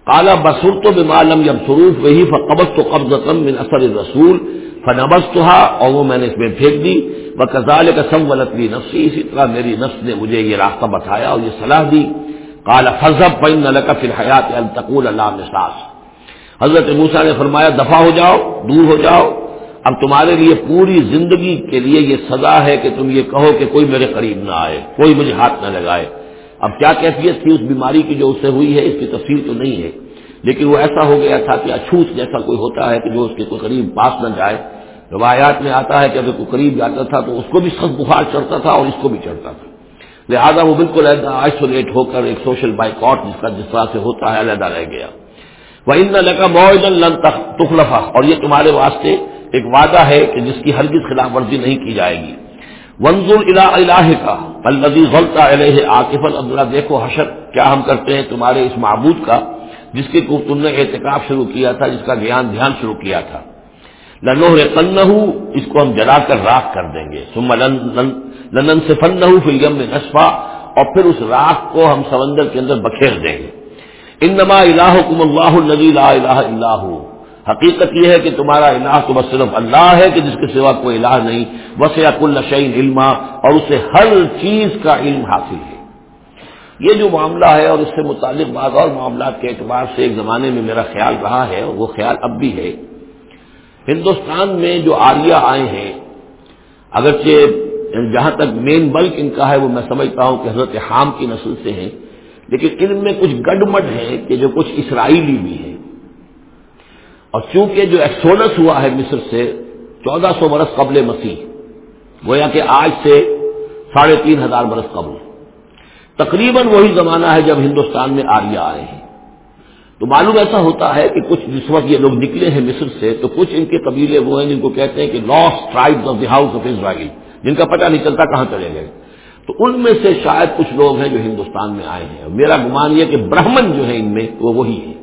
کالا بسر تو بمالم جب سروف وہی قبض تو قبض من اثر رسول فنبس تو اور وہ میں نے اس میں پھینک دی وہ کزال کا سم ولطلی نفسی اسی طرح میری نفس نے مجھے یہ راستہ بتایا اور یہ صلاح دی۔ کالا فضب بین نلک فی الحیات التقول اللہ نساس حضرت موسا نے فرمایا دفاع ہو جاؤ، دور ہو جاؤ۔ اب تمہارے لیے پوری زندگی کے لیے یہ سزا ہے کہ تم یہ کہو کہ کوئی میرے قریب نہ آئے، کوئی مجھے ہاتھ نہ لگائے۔ اب کیا کیفیت تھی اس بیماری کی جو اس سے ہوئی ہے؟ اس کی تفصیل تو نہیں ہے۔ لیکن وہ ایسا ہو گیا تھا کہ اچھوت جیسا کوئی ہوتا ہے کہ جو اس کے کوئی قریب پاس نہ جائے۔ روایات میں آتا ہے کہ اگر کوئی قریب جاتا تھا تو اس کو بھی سخت بخار چڑھتا تھا اور اس کو بھی چڑھتا تھا۔ لہٰذا وہ بالکل آئسولیٹ ہو کر ایک سوشل بائیکاٹ جس کا جس طرح سے ہوتا ہے، علیحدہ رہ گیا۔ وہ ان لگا لن تخلفا اور یہ تمہارے واسطے ایک وعدہ ہے کہ جس کی ہرگز خلاف ورزی نہیں کی جائے گی۔ ونزول الا الہ کا الدی غلطہ علیہ عاقف عبداللہ دیکھو حشر کیا ہم کرتے ہیں تمہارے اس معبود کا، جس کے تم نے احتکاب شروع کیا تھا، جس کا گیان دھیان شروع کیا تھا۔ لنوہ قن اس کو ہم جلا کر راک کر دیں گے۔ لنن سے فن نہ فلیم میں نصفا، اور پھر اس راک کو ہم سمندر کے اندر بکھیر دیں گے۔ ان نما اللہ کم اللہ النبی لا الہ اللہ حقیقت یہ ہے کہ تمہارا الہ تو بس صرف اللہ ہے کہ جس کے سوا کوئی الہ نہیں۔ بس کل نشین علما، اور اسے ہر چیز کا علم حاصل ہے۔ یہ جو معاملہ ہے اور اس سے متعلق بعض اور معاملات کے اعتبار سے ایک زمانے میں میرا خیال رہا ہے، اور وہ خیال اب بھی ہے۔ ہندوستان میں جو آریہ آئے ہیں، اگرچہ جہاں تک مین بلک ان کا ہے، وہ میں سمجھتا ہوں کہ حضرت حام کی نسل سے ہیں، لیکن ان میں کچھ گڈمڈ ہے کہ جو کچھ اسرائیلی بھی ہیں۔ اور چونکہ جو ایکسوڈس ہوا ہے مصر سے، چودہ سو برس قبل مسیح، گویا کہ آج سے ساڑھے تین ہزار برس قبل۔ تقریباً وہی زمانہ ہے جب ہندوستان میں آریہ آئے ہیں۔ تو معلوم ایسا ہوتا ہے کہ کچھ جس وقت یہ لوگ نکلے ہیں مصر سے تو کچھ ان کے قبیلے وہ ہیں جن کو کہتے ہیں کہ lost tribe of the house of Israel جن کا پتہ نہیں چلتا کہاں چلے گئے۔ تو ان میں سے شاید کچھ لوگ ہیں جو ہندوستان میں آئے ہیں۔ میرا گمان یہ کہ برہمن جو ہے ان میں وہ وہی ہے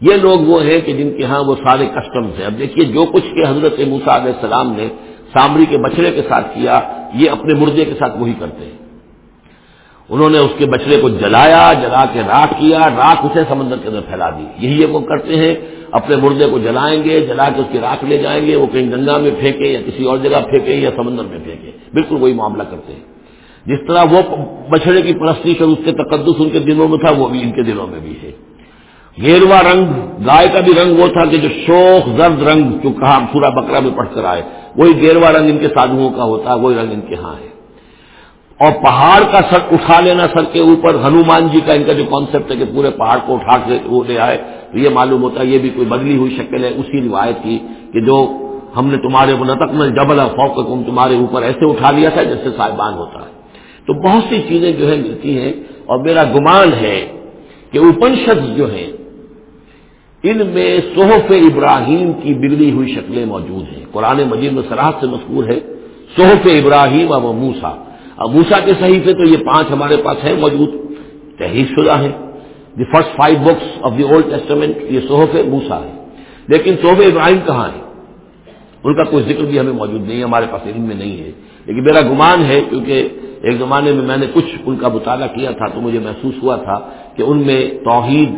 یہ لوگ وہ ہیں کہ جن کے ہاں وہ سارے کسٹمز ہیں۔ اب دیکھیے جو کچھ کہ حضرت موسا علیہ السلام نے سامری کے بچڑے کے ساتھ کیا، یہ اپنے مردے کے ساتھ وہی کرتے ہیں۔ انہوں نے اس کے بچڑے کو جلایا، جلا کے راک کیا راک اسے سمندر کے اندر پھیلا دی۔ یہی یہ وہ کرتے ہیں۔ اپنے مردے کو جلائیں گے، جلا کے اس کی راک لے جائیں گے، وہ کہیں گنگا میں پھینکے یا کسی اور جگہ پھینکے یا سمندر میں پھینکے بالکل وہی معاملہ کرتے ہیں۔ جس طرح وہ بچڑے کی پرستی کر اس کے تقدس ان کے دلوں میں تھا، وہ بھی ان کے دلوں میں بھی ہے۔ گیروا رنگ، گائے کا بھی رنگ وہ تھا کہ جو شوق زرد رنگ جو کہا پورا بکرا میں پڑھ کر آئے۔ وہی گیروا رنگ ان کے سادھوؤں کا ہوتا ہے وہی رنگ ان کے ہاں ہے۔ اور پہاڑ کا سر اٹھا لینا سر کے اوپر، ہنومان جی کا ان کا جو کانسیپٹ ہے کہ پورے پہاڑ کو اٹھا کے وہ لے آئے، تو یہ معلوم ہوتا ہے، یہ بھی کوئی بدلی ہوئی شکل ہے۔ اسی روایت کی کہ جو ہم نے تمہارے نتک میں جبل فوق تمہارے اوپر ایسے اٹھا لیا تھا جیسے صاحبان ہوتا ہے۔ تو بہت سی چیزیں جو ہے ملتی ہیں اور میرا گمان ہے کہ اپنشد جو ہیں، ان میں صحف ابراہیم کی بگڑی ہوئی شکلیں موجود ہیں۔ قرآن مجید میں سراحت سے مذکور ہے، صحف ابراہیم اور موسا ابوسا کے صحیفے تو یہ پانچ ہمارے پاس ہیں، موجود تحریر شدہ ہیں۔ The first five books of the Old Testament یہ صحف موسا ہے لیکن صحف ابراہیم کہاں ہے ان کا کوئی ذکر بھی ہمیں موجود نہیں ہے، ہمارے پاس علم میں نہیں ہے۔ لیکن میرا گمان ہے، کیونکہ ایک زمانے میں میں نے کچھ ان کا مطالعہ کیا تھا، تو مجھے محسوس ہوا تھا کہ ان میں توحید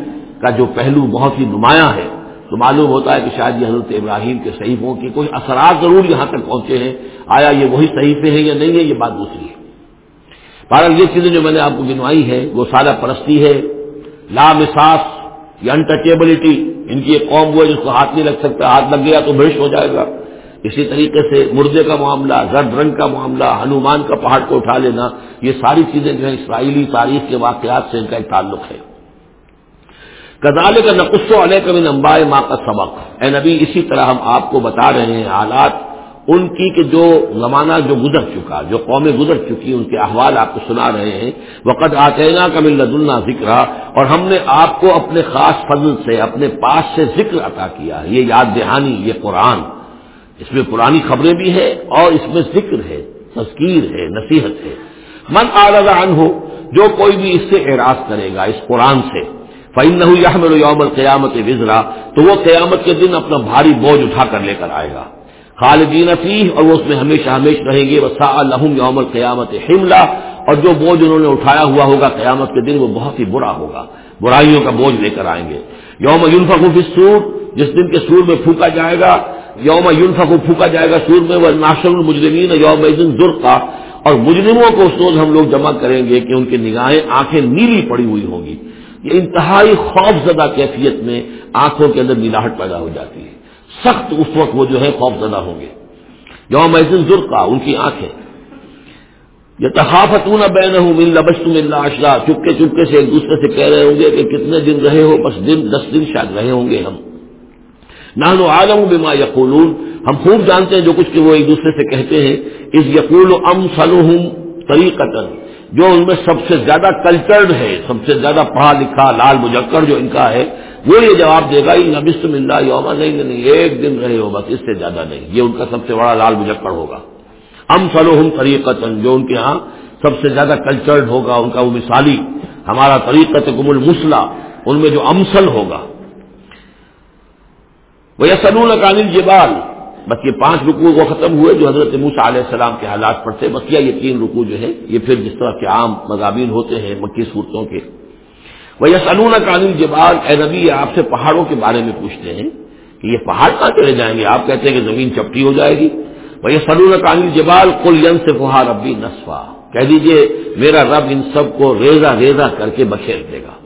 کا جو پہلو بہت ہی نمایاں ہے۔ تو معلوم ہوتا ہے کہ شاید یہ حضرت ابراہیم کے صحیفوں کی کوئی اثرات ضرور یہاں تک پہنچے ہیں۔ آیا یہ وہی صحیفے ہیں یا نہیں ہے یہ بات دوسری ہے۔ بہرحال یہ چیزیں جو میں نے آپ کو گنوائی ہے وہ سادہ پرستی ہے، لامساس یا انٹچیبلٹی ان کی ایک قوم وہ ہے جس کو ہاتھ نہیں لگ سکتا، ہاتھ لگ گیا تو بھیش ہو جائے گا۔ اسی طریقے سے مردے کا معاملہ، زرد رنگ کا معاملہ، ہنومان کا پہاڑ کو اٹھا لینا، یہ ساری چیزیں جو ہیں اسرائیلی تاریخ کے واقعات سے ان کا ایک تعلق ہے۔ کزال کا نقص و علیہ کبھی امبائے ماں کا سبق۔ اے نبی، اسی طرح ہم آپ کو بتا رہے ہیں حالات ان کی کہ جو زمانہ جو گزر چکا، جو قومیں گزر چکی، ان کے احوال آپ کو سنا رہے ہیں۔ وقت آتے نا کبل اللہ ذکر اور ہم نے آپ کو اپنے خاص فضل سے، اپنے پاس سے ذکر عطا کیا۔ یہ یاد دہانی، یہ قرآن۔ اس میں پرانی خبریں بھی ہیں اور اس میں ذکر ہے، تذکیر ہے، نصیحت ہے۔ من آرزان ہو جو کوئی بھی اس سے اعراض کرے گا، اس قرآن سے۔ فعن نہ یوم یوم قیامت وزرا، تو وہ قیامت کے دن اپنا بھاری بوجھ اٹھا کر لے کر آئے گا۔ خالدین فیح اور وہ اس میں ہمیشہ ہمیشہ رہیں گے۔ وسا الحم یوم القیامت حملہ۔ اور جو بوجھ انہوں نے اٹھایا ہوا ہوگا قیامت کے دن، وہ بہت ہی برا ہوگا۔ برائیوں کا بوجھ لے کر آئیں گے۔ یوم یونفق سور جس دن کے سور میں پھونکا جائے گا۔ یوم یونفق پھونکا جائے گا سور میں وہ ناشر المجرمین یوم ذر کا اور مجرموں کو اس روز ہم لوگ جمع کریں گے کہ ان کی نگاہیں آنکھیں نیلی پڑی ہوئی ہوں گی۔ یہ انتہائی خوف زدہ کیفیت میں آنکھوں کے اندر نیلاہٹ پیدا ہو جاتی ہے۔ سخت اس وقت وہ جو ہے خوف زدہ ہوں گے۔ یوم ذر کا ان کی آنکھیں۔ یہ تحافت نہ بین ہوں مل لبش تم اللہ اشرا چپکے چپکے سے ایک دوسرے سے کہہ رہے ہوں گے کہ کتنے دن رہے ہو، بس دن، دس دن شاید رہے ہوں گے ہم۔ نہ عالم بما یقولون۔ ہم خوب جانتے ہیں جو کچھ کہ وہ ایک دوسرے سے کہتے ہیں۔ اس یقول ام سلوہم طریقتن جو ان میں سب سے زیادہ کلچرڈ ہے، سب سے زیادہ پڑھا لکھا، لال مجکر جو ان کا ہے، وہ یہ جواب دے گا نبسم اللہ یوما نہیں یعنی نہیں ایک دن رہے ہو، بس اس سے زیادہ نہیں، یہ ان کا سب سے بڑا لال مجکر ہوگا۔ ام سلوہم طریقتن جو ان کے ہاں سب سے زیادہ کلچرڈ ہوگا، ان کا وہ مثالی، ہمارا طریقت گم المسلح ان میں جو امسل ہوگا۔ وہ یسنون قانل جبال بس یہ پانچ رکو وہ ختم ہوئے جو حضرت موسا علیہ السلام کے حالات پر تھے، بس یہ تین رکو جو ہے یہ پھر جس طرح کے عام مضامین ہوتے ہیں مکی صورتوں کے۔ وہ یسنون قانل جبال اے نبی آپ سے پہاڑوں کے بارے میں پوچھتے ہیں کہ یہ پہاڑ کہاں چلے جائیں گے؟ آپ کہتے ہیں کہ زمین چپٹی ہو جائے گی۔ وہ یہ سلون قانل جبال کل ین سے فہار ربی نصفا۔ کہہ دیجیے، میرا رب ان سب کو ریزا ریزا کر کے بکھیر دے گا۔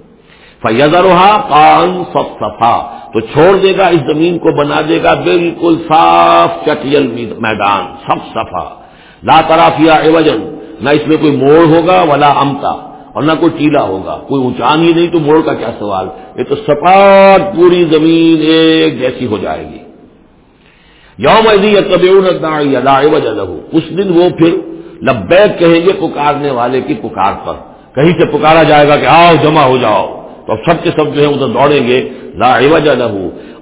فیضرا کان سب صفا تو چھوڑ دے گا، اس زمین کو بنا دے گا بالکل صاف چٹیل میدان سب صفا لا طرافیا ایوجن نہ اس میں کوئی موڑ ہوگا ولا امتا، اور نہ کوئی ٹیلا ہوگا، کوئی اونچان ہی نہیں، تو موڑ کا کیا سوال؟ یہ تو سپاٹ پوری زمین ایک جیسی ہو جائے گی۔ یوم وجہ اس دن وہ پھر لبیک کہیں گے پکارنے والے کی پکار پر۔ کہیں سے پکارا جائے گا کہ آؤ جمع ہو جاؤ۔ تو اب سب کے سب جو ہے ادھر دوڑیں گے، لا وجہ نہ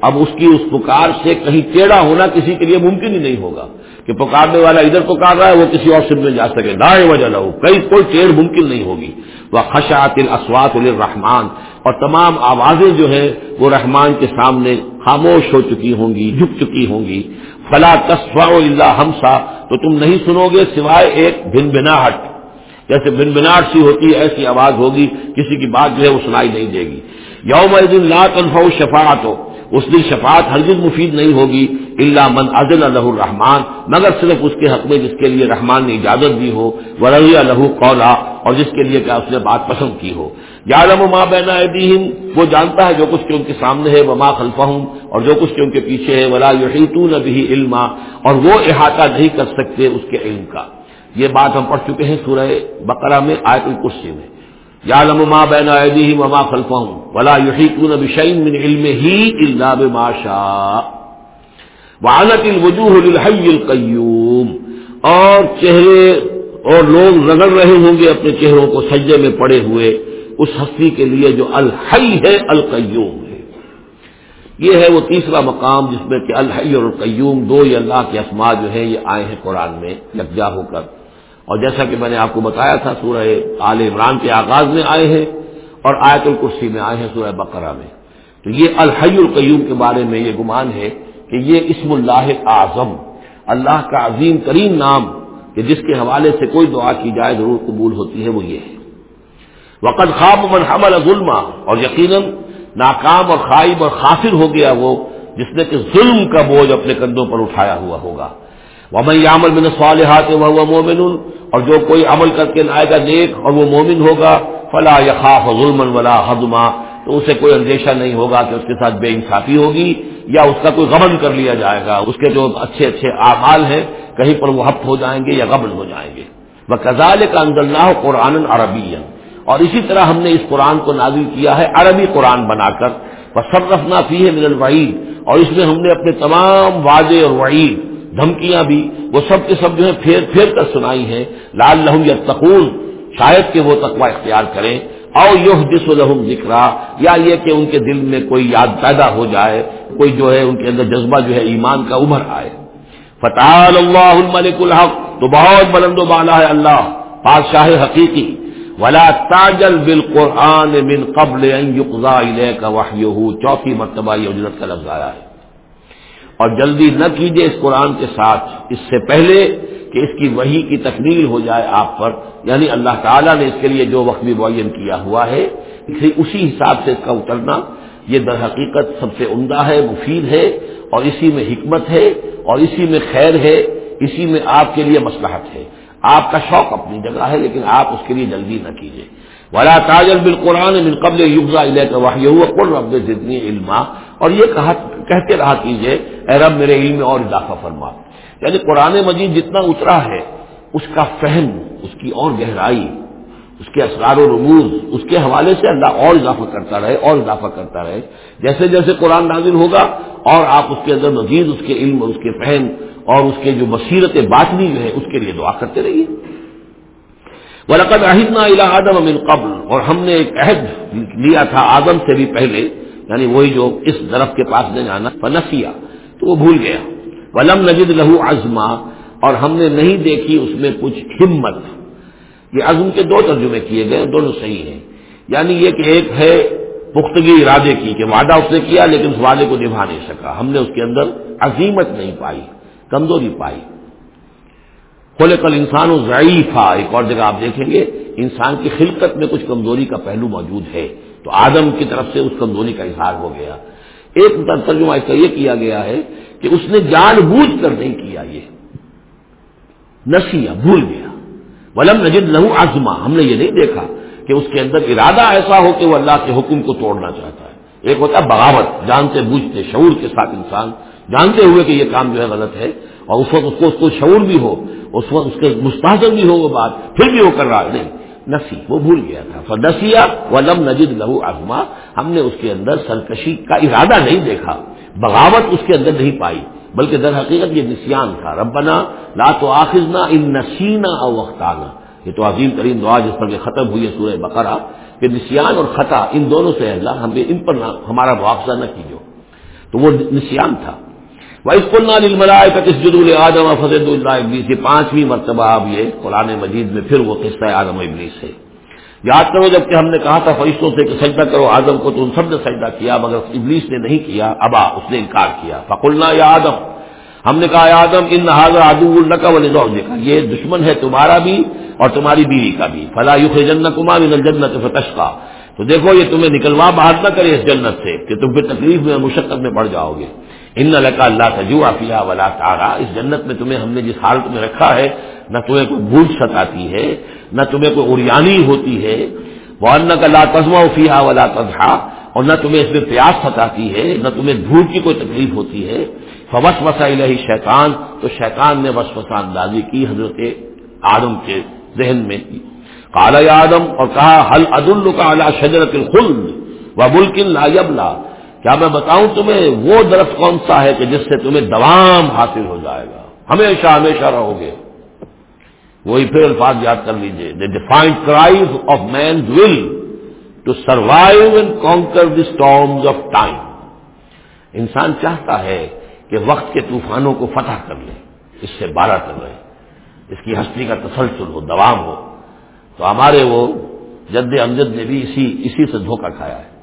اب اس کی اس پکار سے کہیں ٹیڑھا ہونا کسی کے لیے ممکن ہی نہیں ہوگا کہ پکارنے والا ادھر پکار رہا ہے، وہ کسی اور سب میں جا سکے۔ لا وجہ نہ کہیں کوئی ٹیڑھ ممکن نہیں ہوگی۔ وہ خشاط الاسوات الرحمان اور تمام آوازیں جو ہیں، وہ رحمان کے سامنے خاموش ہو چکی ہوں گی، جھک چکی ہوں گی۔ فلا تصفا اللہ ہمسا تو تم نہیں سنو گے سوائے ایک بن بناہٹ۔ جیسے بن بناٹ سی ہوتی ہے، ایسی آواز ہوگی، کسی کی بات جو ہے وہ سنائی نہیں دے گی۔ یوم لا تنفع شفاعت ہو اس دن شفاعت ہرگز مفید نہیں ہوگی اللہ من عدل الہ الرحمان مگر صرف اس کے حق میں جس کے لیے رحمان نے اجازت دی ہو، ورضی الہ قولا، اور جس کے لیے کیا اس نے بات پسند کی ہو۔ یالم ما بین ایدیہم، وہ جانتا ہے جو کچھ کہ ان کے سامنے ہے، وما خلفہم، اور جو کچھ کہ ان کے پیچھے ہے، ولا یحیطون به علما، اور وہ احاطہ نہیں کر سکتے اس کے علم کا۔ یہ بات ہم پڑھ چکے ہیں سورہ بقرہ میں، آیت الکرسی میں۔ یا لما بین عیدی وما خلفا ہوں ولا یحیطون بشیء من علم الا بما شاء۔ وعنت الوجوہ للحی القیوم۔ اور چہرے اور لوگ رگڑ رہے ہوں گے اپنے چہروں کو سجدے میں پڑے ہوئے۔ اس ہستی کے لیے جو الحی ہے، القیوم ہے۔ یہ ہے وہ تیسرا مقام جس میں کہ الحی اور القیوم دو یہ اللہ کے اسماء جو ہیں، یہ آئے ہیں قرآن میں، یکجا ہو کر۔ اور جیسا کہ میں نے آپ کو بتایا تھا، سورہ آل عمران کے آغاز میں آئے ہیں اور آیت الکرسی میں آئے ہیں سورہ بقرہ میں۔ تو یہ الحی القیوم کے بارے میں یہ گمان ہے کہ یہ اسم اللہ اعظم، اللہ کا عظیم ترین نام کہ جس کے حوالے سے کوئی دعا کی جائے، ضرور قبول ہوتی ہے، وہ یہ ہے۔ وقت خواب من حمل ظلم اور یقیناً ناکام اور خائب اور خاصر ہو گیا وہ، جس نے کہ ظلم کا بوجھ اپنے کندھوں پر اٹھایا ہوا ہوگا۔ ومن عمل من صالحات وہ مومن اور جو کوئی عمل کر کے لائے گا نیک اور وہ مومن ہوگا، فلا یخاف ظلم ولا حدما تو اسے کوئی اندیشہ نہیں ہوگا کہ اس کے ساتھ بے انصافی ہوگی یا اس کا کوئی غبن کر لیا جائے گا۔ اس کے جو اچھے اچھے اعمال ہیں، کہیں پر وہ ہفت ہو جائیں گے یا غبن ہو جائیں گے۔ وہ کزال کا اندر قرآن عربی اور اسی طرح ہم نے اس قرآن کو نازل کیا ہے، عربی قرآن بنا کر۔ وہ سب رفنا فی ہے من الوعید اور اس میں ہم نے اپنے تمام وعدے اور وعید دھمکیاں بھی، وہ سب کے سب جو ہے پھیر پھیر کر سنائی ہیں۔ لال لہم یا تقول شاید کہ وہ تقوا اختیار کریں۔ او یو جس الحم ذکر یا یہ کہ ان کے دل میں کوئی یاد پیدا ہو جائے، کوئی جو ہے ان کے اندر جذبہ جو ہے ایمان کا ابھر آئے۔ فتح اللہ الملک الحق، تو بہت بلند و بالا ہے اللہ، بادشاہ حقیقی۔ ولا تاجل بال قرآن من قبل کا واحد چوتھی مرتبہ یہ اجرت کا لفظ آیا ہے۔ اور جلدی نہ کیجیے اس قرآن کے ساتھ۔ اس سے پہلے کہ اس کی وہی کی تکمیل ہو جائے آپ پر۔ یعنی اللہ تعالیٰ نے اس کے لیے جو وقت بھی معین کیا ہوا ہے اسی حساب سے اس کا اترنا۔ یہ در حقیقت سب سے عمدہ ہے، مفید ہے اور اسی میں حکمت ہے اور اسی میں خیر ہے، اسی میں آپ کے لیے مسلحت ہے۔ آپ کا شوق اپنی جگہ ہے، لیکن آپ اس کے لیے جلدی نہ کیجیے ولا تاجل بال قرآن قبل یوگا رب جتنی علما۔ اور یہ کہا کہتے رہا کیجیے اے رب میرے علم میں اور اضافہ فرما۔ یعنی قرآن مجید جتنا اترا ہے، اس کا فہم، اس کی اور گہرائی، اس کے اسرار و رموز، اس کے حوالے سے اللہ اور اضافہ کرتا رہے، اور اضافہ کرتا رہے۔ جیسے جیسے قرآن نازل ہوگا، اور آپ اس کے اندر مزید اس کے علم اس کے فہم اور اس کے جو بصیرت باطنی جو ہے، اس کے لیے دعا کرتے رہیے۔ ولقد عہدنا الى آدم من قبل، اور ہم نے ایک عہد لیا تھا آدم سے بھی پہلے۔ یعنی وہی جو اس درخت کے پاس نہیں جانا فنسیا، تو وہ بھول گیا۔ ولم نجد لہو ازما اور ہم نے نہیں دیکھی اس میں کچھ ہمت۔ یہ عزم کے دو ترجمے کیے گئے، دونوں صحیح ہیں۔ یعنی یہ کہ ایک ہے پختگی ارادے کی کہ وعدہ اس نے کیا لیکن اس وعدے کو نبھا نہیں سکا۔ ہم نے اس کے اندر عظیمت نہیں پائی، کمزوری پائی۔ کھولے کل انسان و ضعیف ایک اور جگہ آپ دیکھیں گے، انسان کی خلقت میں کچھ کمزوری کا پہلو موجود ہے۔ تو آدم کی طرف سے اس کمزوری کا اظہار ہو گیا۔ ایک ترجمہ اس کا یہ کیا گیا ہے کہ اس نے جان بوجھ کر نہیں کیا یہ۔ نسیا بھول گیا۔ ولم نجد لہو آزما ہم نے یہ نہیں دیکھا کہ اس کے اندر ارادہ ایسا ہو کہ وہ اللہ کے حکم کو توڑنا چاہتا ہے۔ ایک ہوتا ہے بغاوت، جانتے بوجھتے شعور کے ساتھ انسان جانتے ہوئے کہ یہ کام جو ہے غلط ہے اور اس وقت اس کو اس کو شعور بھی ہو، اس وقت اس کے مستحصل بھی ہو وہ بات، پھر بھی وہ کر رہا ہے۔ نہیں۔ نسی وہ بھول گیا تھا۔ نسیا ولم نجد لہو آزما ہم نے اس کے اندر سرکشی کا ارادہ نہیں دیکھا۔ بغاوت اس کے اندر نہیں پائی، بلکہ در حقیقت یہ نسیان تھا۔ ربنا لا تو آخذنا ان نسینا او وقتانہ یہ تو عظیم ترین دعا جس پر یہ ختم ہوئی ہے سورہ بقرہ، کہ نسیان اور خطا ان دونوں سے اللہ ہمیں ان پر ہمارا معاوضہ نہ کیجو تو وہ نسیان تھا۔ وائس ملائے کا کس جدول آدم فضد اللہ ابلیس یہ پانچویں مرتبہ اب یہ قرآن مجید میں پھر وہ قصہ آدم ابلیس سے۔ یاد کرو جبکہ ہم نے کہا تھا فرشتوں سے کہ سجدہ کرو، آدم کو تو ان سب نے سجدہ کیا، مگر ابلیس نے نہیں کیا، ابا، اس نے انکار کیا۔ فقلنا یا آدم، ہم نے کہا آدم، ان حاضر آدو اللہ کا یہ دشمن ہے تمہارا بھی اور تمہاری بیوی کا بھی۔ فلاح یوخ جنت کمار جنت فتش کا تو دیکھو، یہ تمہیں نکلوا باہر نہ کرے اس جنت سے کہ تم پھر تکلیف میں مشقت میں پڑ جاؤ گے۔ ان لکا اللہ تجو آفیہ ولا تارا اس جنت میں تمہیں ہم نے جس حالت میں رکھا ہے، نہ تمہیں کوئی بھوک ستاتی ہے، نہ تمہیں کوئی اریانی ہوتی ہے وہ ان کا لا تزما فیحا ولا تجھا اور نہ تمہیں اس میں پیاس ستاتی ہے، نہ تمہیں دھوپ کی کوئی تکلیف ہوتی ہے۔ فوس وسا الہی شیطان تو شیطان نے وسوسا اندازی کی حضرت آدم کے ذہن میں کی۔ کالا آدم، اور کہا حل عد کا اعلیٰ شجرت الخلد و ملکن لا یبلا کیا میں بتاؤں تمہیں؟ وہ درخت کون سا ہے کہ جس سے تمہیں دوام حاصل ہو جائے گا؟ ہمیشہ ہمیشہ رہو گے۔ وہی پھر الفاظ یاد کر لیجیے the defined cries of man will to survive and conquer the storms of time انسان چاہتا ہے کہ وقت کے طوفانوں کو فتح کر لے، اس سے بارہ کر رہے اس کی ہستی کا تسلسل ہو، دوام ہو۔ تو ہمارے وہ جد امجد نے بھی اسی اسی سے دھوکہ کھایا ہے۔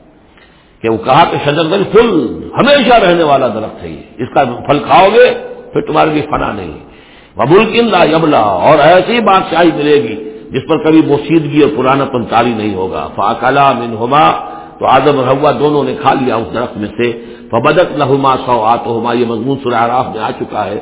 کہ وہ کہا کہ شجر گنج فل ہمیشہ رہنے والا درخت ہے یہ۔ اس کا پھل کھاؤ گے، پھر تمہارے لیے فنا نہیں ببول لا یبلا اور ایسی بادشاہی ملے گی جس پر کبھی بوسیدگی اور پرانا پنتاری نہیں ہوگا۔ فاقلا من ہوما تو آدم اور ہوا دونوں نے کھا لیا اس درخت میں سے۔ فبدت لہما سو آت ہوما یہ مضمون سراراف میں آ چکا ہے۔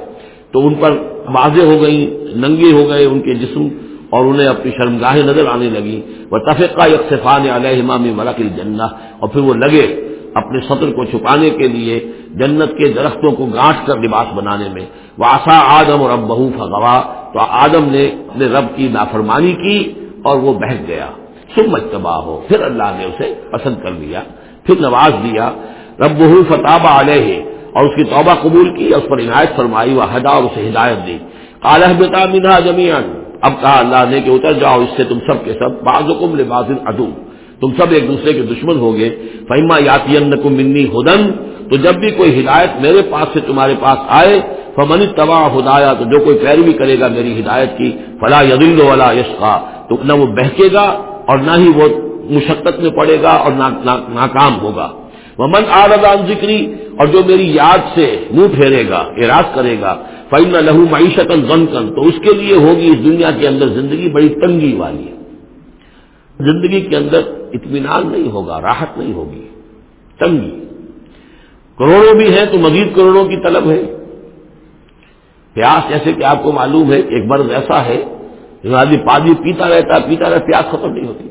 تو ان پر واضح ہو گئی ننگے ہو گئے ان کے جسم۔ اور انہیں اپنی شرمگاہیں نظر آنے لگی وہ تفقہ یکسفان علیہ امام ملک الجنہ اور پھر وہ لگے اپنے سطر کو چھپانے کے لیے جنت کے درختوں کو گانٹ کر لباس بنانے میں۔ وہ آسا آدم اور اب بہو فغوا تو آدم نے اپنے رب کی نافرمانی کی اور وہ بہت گیا۔ سم تباہ ہو پھر اللہ نے اسے پسند کر لیا۔ پھر نواز دیا رب بہو فتح علیہ۔ اور اس کی توبہ قبول کی اور اس پر عنایت فرمائی۔ وہ ہدا اور اسے ہدایت دی۔ کالح بتا منہا جمیان اب کہا اللہ نے کہ اتر جاؤ اس سے تم سب کے سب بعض لباس ادو تم سب ایک دوسرے کے دشمن ہو گے۔ فہما یاتی منی ہدن تو جب بھی کوئی ہدایت میرے پاس سے تمہارے پاس آئے، فمن تباہ ہدایا تو جو کوئی پیروی کرے گا میری ہدایت کی، فلا یدل ولا یشقا تو نہ وہ بہکے گا اور نہ ہی وہ مشقت میں پڑے گا اور ناکام ہوگا۔ وہ من آردان ذکری اور جو میری یاد سے منہ پھیرے گا اراض کرے گا۔ فائن لہو معیشت غن کن تو اس کے لیے ہوگی اس دنیا کے اندر زندگی بڑی تنگی والی۔ ہے زندگی کے اندر اطمینان نہیں ہوگا، راحت نہیں ہوگی، تنگی۔ کروڑوں بھی ہیں تو مزید کروڑوں کی طلب ہے۔ پیاس جیسے کہ آپ کو معلوم ہے ایک مرض ایسا ہے جو آدمی پانی پیتا رہتا ہے پیتا رہتا، پیاس ختم نہیں ہوتی۔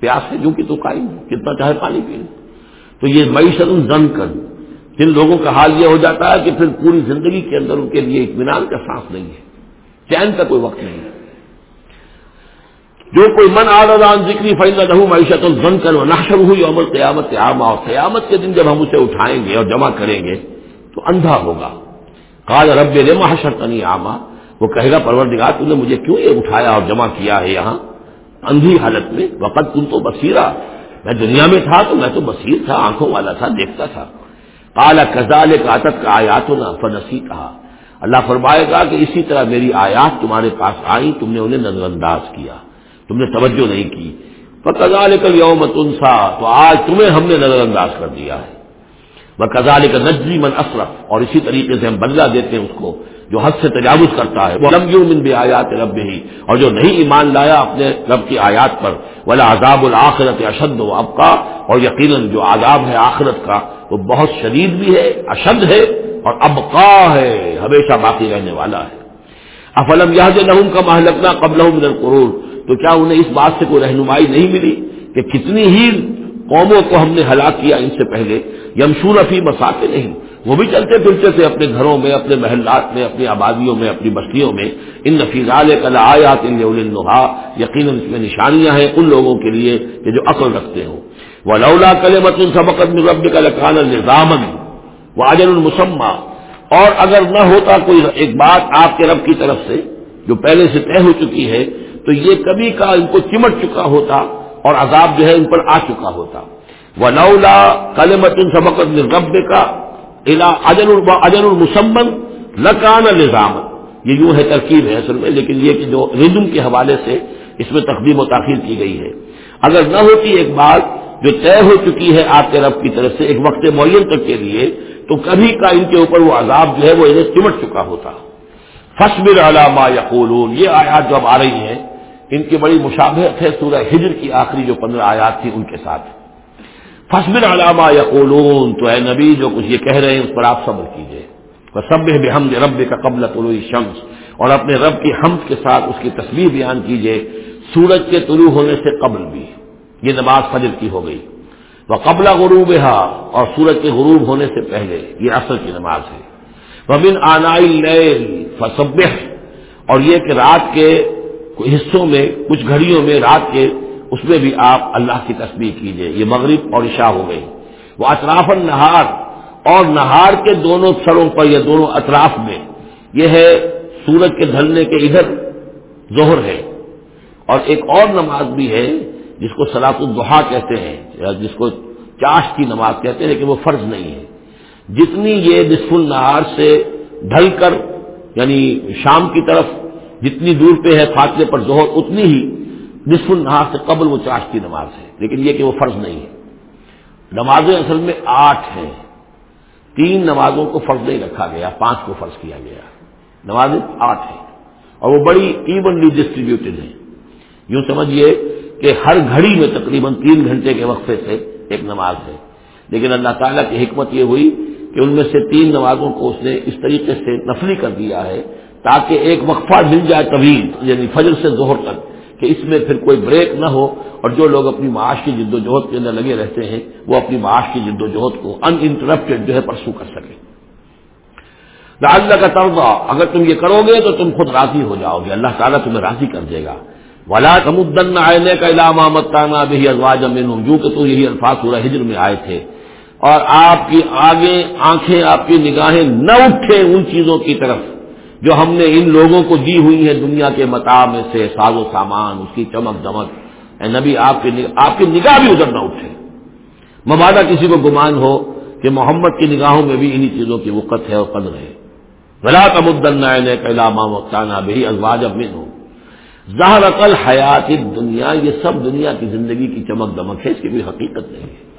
پیاس ہے جو کہ تو قائم کتنا چاہے پانی پی لیں تو یہ معیشت زن کر جن لوگوں کا حال یہ ہو جاتا ہے کہ پھر پوری زندگی کے اندر ان کے لیے اطمینان کا سانس نہیں ہے، چین کا کوئی وقت نہیں ہے۔ جو کوئی من آردان ذکری فائدہ رہو معیشت الزن کر ناشر ہوئی عمر قیامت عامہ اور قیامت کے دن جب ہم اسے اٹھائیں گے اور جمع کریں گے تو اندھا ہوگا۔ کال رب نے محشر تنی آما وہ کہے گا، پروردگار تم نے مجھے کیوں یہ اٹھایا اور جمع کیا ہے یہاں؟ اندھی حالت میں وقت تم تو بصیرہ میں دنیا میں تھا تو میں تو بصیر تھا، آنکھوں والا تھا، دیکھتا تھا۔ کالا کزال کاتت کا آیات نہ فنسی کہا اللہ فرمائے گا کہ اسی طرح میری آیات تمہارے پاس آئی تم نے انہیں نظر انداز کیا، تم نے توجہ نہیں کی۔ کزال کل یوم تنسا، تو آج تمہیں ہم نے نظر انداز کر دیا ہے۔ وہ کزال کا نجری من اصرف اور اسی طریقے سے ہم بدلا دیتے ہیں اس کو جو حد سے تجاوز کرتا ہے۔ وہ من بھی آیات رب ہی اور جو نہیں ایمان لایا اپنے رب کی آیات پر۔ ولا عذاب الآخرت اشد و ابقا، اور یقیناً جو عذاب ہے آخرت کا وہ بہت شدید بھی ہے، اشد ہے اور ابقا ہے، ہمیشہ باقی رہنے والا ہے۔ افلم یہ لہم کا محلکنا قبل من تو کیا انہیں اس بات سے کوئی رہنمائی نہیں ملی کہ کتنی ہی قوموں کو ہم نے ہلاک کیا ان سے پہلے؟ یمشور افی مساتے نہیں وہ بھی چلتے پھرتے تھے اپنے گھروں میں، اپنے محلات میں، اپنی آبادیوں میں، اپنی بستیوں میں۔ ان نفیزال کلا آیات ان نہا یقیناً اس میں نشانیاں ہیں ان لوگوں کے لیے کہ جو عقل رکھتے ہوں۔ وہ لولا کل سبقت رب کا لکان نظامن وہ آجر المسمہ اور اگر نہ ہوتا کوئی ایک بات آپ کے رب کی طرف سے جو پہلے سے طے ہو چکی ہے، تو یہ کبھی کا ان کو چمٹ چکا ہوتا اور عذاب جو ہے ان پر آ چکا ہوتا. وہ لولا کل مت سبقت رب کا اجن المسمن لکان نظام یہ یوں ہے ترکیب ہے اصل میں، لیکن یہ کہ جو ردم کے حوالے سے اس میں تقدیم و تاخیر کی گئی ہے۔ اگر نہ ہوتی ایک بات جو طے ہو چکی ہے آپ کے رب کی طرف سے ایک وقت معین تک کے لیے، تو کبھی کا ان کے اوپر وہ عذاب جو ہے وہ انہیں سمٹ چکا ہوتا۔ فصبر علامہ یا یہ آیات جو اب آ رہی ہیں، ان کی بڑی مشابہت ہے سورہ ہجر کی آخری جو پندرہ آیات تھی ان کے ساتھ۔ فصبر علامہ یا تو اے نبی جو کچھ یہ کہہ رہے ہیں، اس پر آپ صبر کیجیے سب بحمد رب کا قبل طلوع شمس اور اپنے رب کی حمد کے ساتھ اس کی تصویر بیان کیجیے سورج کے طلوع ہونے سے قبل بھی۔ یہ نماز فجر کی ہو گئی۔ وہ قبل غروب اور سورج کے غروب ہونے سے پہلے یہ اصل کی نماز ہے۔ وبن آنائی فصب اور یہ کہ رات کے حصوں میں، کچھ گھڑیوں میں رات کے، اس میں بھی آپ اللہ کی تصویر کیجیے۔ یہ مغرب اور عشاء ہو گئی۔ وہ اطراف نہار اور نہار کے دونوں سروں پر یا دونوں اطراف میں۔ یہ ہے سورج کے ڈھلنے کے ادھر ظہر ہے۔ اور ایک اور نماز بھی ہے جس کو سلاط الدحا کہتے ہیں، یا جس کو چاش کی نماز کہتے ہیں کہ وہ فرض نہیں ہے۔ جتنی یہ نصف النہار سے ڈھل کر یعنی شام کی طرف جتنی دور پہ ہے فاصلے پر ظہر، اتنی ہی نصف النہار سے قبل وہ چاش کی نماز ہے۔ لیکن یہ کہ وہ فرض نہیں ہے۔ نمازیں اصل میں آٹھ ہیں۔ تین نمازوں کو فرض نہیں رکھا گیا، پانچ کو فرض کیا گیا۔ نمازیں آٹھ ہیں۔ اور وہ بڑی ایونلی ڈسٹریبیوٹیڈ ہیں۔ یوں سمجھیے کہ ہر گھڑی میں تقریباً تین گھنٹے کے وقفے سے ایک نماز ہے۔ لیکن اللہ تعالیٰ کی حکمت یہ ہوئی کہ ان میں سے تین نمازوں کو اس نے اس طریقے سے نفلی کر دیا ہے تاکہ ایک وقفہ مل جائے طویل یعنی فجر سے ظہر تک، کہ اس میں پھر کوئی بریک نہ ہو اور جو لوگ اپنی معاش کی جد و جہد کے اندر لگے رہتے ہیں، وہ اپنی معاش کی جد و جہد کو ان انٹرپٹیڈ جو ہے پرسو کر سکیں۔ اللہ کا طرزہ اگر تم یہ کرو گے تو تم خود راضی ہو جاؤ گے، اللہ تعالیٰ تمہیں راضی کر دے گا۔ ولا تمدن آئنے کا علامہ متانا بھی ازواج امین جو کہ تو یہی الفاظ سورہ ہجر میں آئے تھے اور آپ کی آگے آنکھیں آپ کی نگاہیں نہ اٹھے ان چیزوں کی طرف جو ہم نے ان لوگوں کو دی ہوئی ہیں دنیا کے متا میں سے، ساز و سامان، اس کی چمک دمک۔ اے نبی، آپ کی آپ کی نگاہ بھی ادھر نہ اٹھے۔ مبادہ کسی کو گمان ہو کہ محمد کی نگاہوں میں بھی انہی چیزوں کی وقت ہے اور قدر ہے۔ بلا تمدن کیلامہ مختانہ بھی ازواج اب ہو ظاہر عقل حیات دنیا، یہ سب دنیا کی زندگی کی چمک دمک ہے، اس کی کوئی حقیقت نہیں ہے۔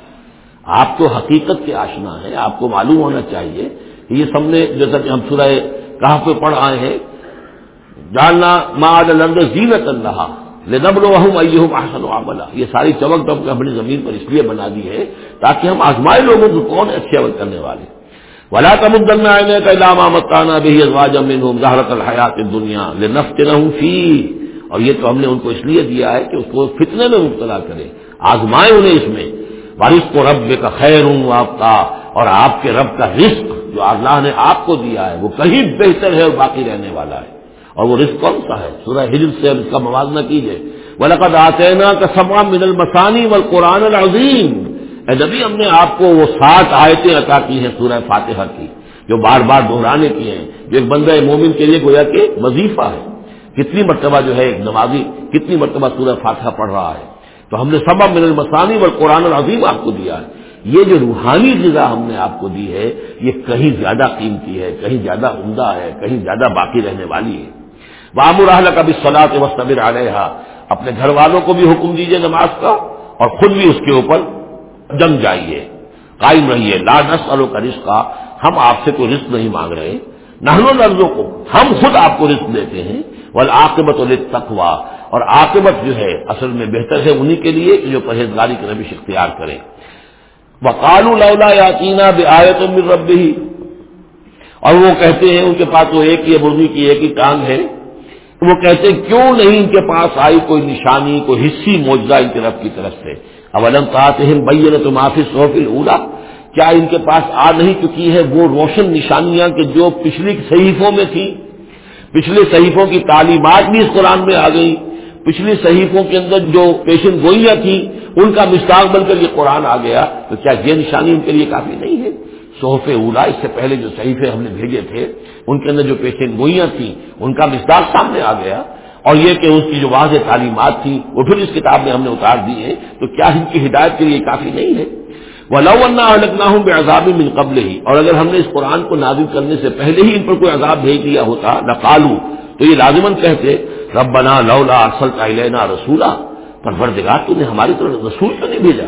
آپ تو حقیقت کے آشنا ہے آپ کو معلوم ہونا چاہیے کہ یہ سب نے جیسا کہ ہم سورہ کہاں پہ پڑھ آئے ہیں جاننا ماد لند زینت اللہ نبل وحم احسن عملہ یہ ساری چمک دمک اپنی زمین پر اس لیے بنا دی ہے تاکہ ہم آزمائے لوگوں کو کون اچھے عمل کرنے والے۔ ولا تمدن آئے کا علامہ متانا بھی ازواج امن ظاہرت الحیات دنیا لنفت نہ فی اور یہ تو ہم نے ان کو اس لیے دیا ہے کہ اس کو فتنے میں مبتلا کرے، آزمائے انہیں اس میں۔ بارش کو رب کا خیر ہوں آپ کا اور آپ کے رب کا رزق جو اللہ نے آپ کو دیا ہے، وہ کہیں بہتر ہے اور باقی رہنے والا ہے۔ اور وہ رزق کون سا ہے؟ سورہ ہجر سے اب اس کا موازنہ کیجیے ولقد آتینا کا سما من المسانی و قرآن العظیم اے نبی، ہم نے آپ کو وہ سات آیتیں عطا کی ہیں سورہ فاتحہ کی، جو بار بار دہرانے کی ہیں۔ جو ایک بندہ مومن کے لیے گویا کہ وظیفہ ہے۔ کتنی مرتبہ جو ہے ایک نمازی، کتنی مرتبہ سورہ فاتحہ پڑھ رہا ہے۔ تو ہم نے سبب من المسانی اور قرآن العظیم آپ کو دیا ہے۔ یہ جو روحانی غذا ہم نے آپ کو دی ہے، یہ کہیں زیادہ قیمتی ہے، کہیں زیادہ عمدہ ہے، کہیں زیادہ باقی رہنے والی ہے۔ بام الحل کا بھی سلاد وسطر علیہ اپنے گھر والوں کو بھی حکم دیجیے نماز کا اور خود بھی اس کے اوپر جم جائیے۔ قائم رہیے۔ لا نس کا رزق ہم آپ سے کوئی رزق نہیں مانگ رہے۔ نہلو لرزوں کو ہم خود آپ کو رزق دیتے ہیں۔ بل عاقبت اور عاقبت جو ہے اصل میں بہتر ہے انہی کے لیے کہ جو پرہیزگاری کے نبی اختیار کریں وہ لولا یاقینا بے آیت رب ہی اور وہ کہتے ہیں ان کے پاس وہ ایک ہی مرغی کی ایک ہی ٹانگ ہے۔ وہ کہتے ہیں کیوں نہیں ان کے پاس آئی کوئی نشانی، کوئی حصی موجودہ ان کے رب کی طرف سے؟ اب علم کہتے ہیں بین تو معافی سوفل اولا کیا ان کے پاس آ نہیں چکی ہے وہ روشن نشانیاں کہ جو پچھلی صحیفوں میں تھی پچھلے صحیفوں کی تعلیمات بھی اس قرآن میں آ گئی۔ پچھلی صحیفوں کے اندر جو پیشن گوئیاں تھیں، ان کا مستاق بن کر یہ قرآن آ گیا۔ تو کیا یہ نشانی ان کے لیے کافی نہیں ہے؟ صحف اولا اس سے پہلے جو صحیفے ہم نے بھیجے تھے، ان کے اندر جو پیشن گوئیاں تھیں، ان کا مستاق سامنے آ گیا۔ اور یہ کہ اس کی جو واضح تعلیمات تھی وہ پھر اس کتاب میں ہم نے اتار دی ہے تو کیا ان کی ہدایت کے لیے کافی نہیں ہے؟ وہ لونا الگنا ہوں بے عذاب ہی اور اگر ہم نے اس قرآن کو نازل کرنے سے پہلے ہی ان پر کوئی عذاب بھیج دیا ہوتا نہ کالو تو یہ لازمن کہتے، ربنا لولا ارسل کا لینا رسولہ پر تو نے ہماری طرف رسول کیوں نہیں بھیجا۔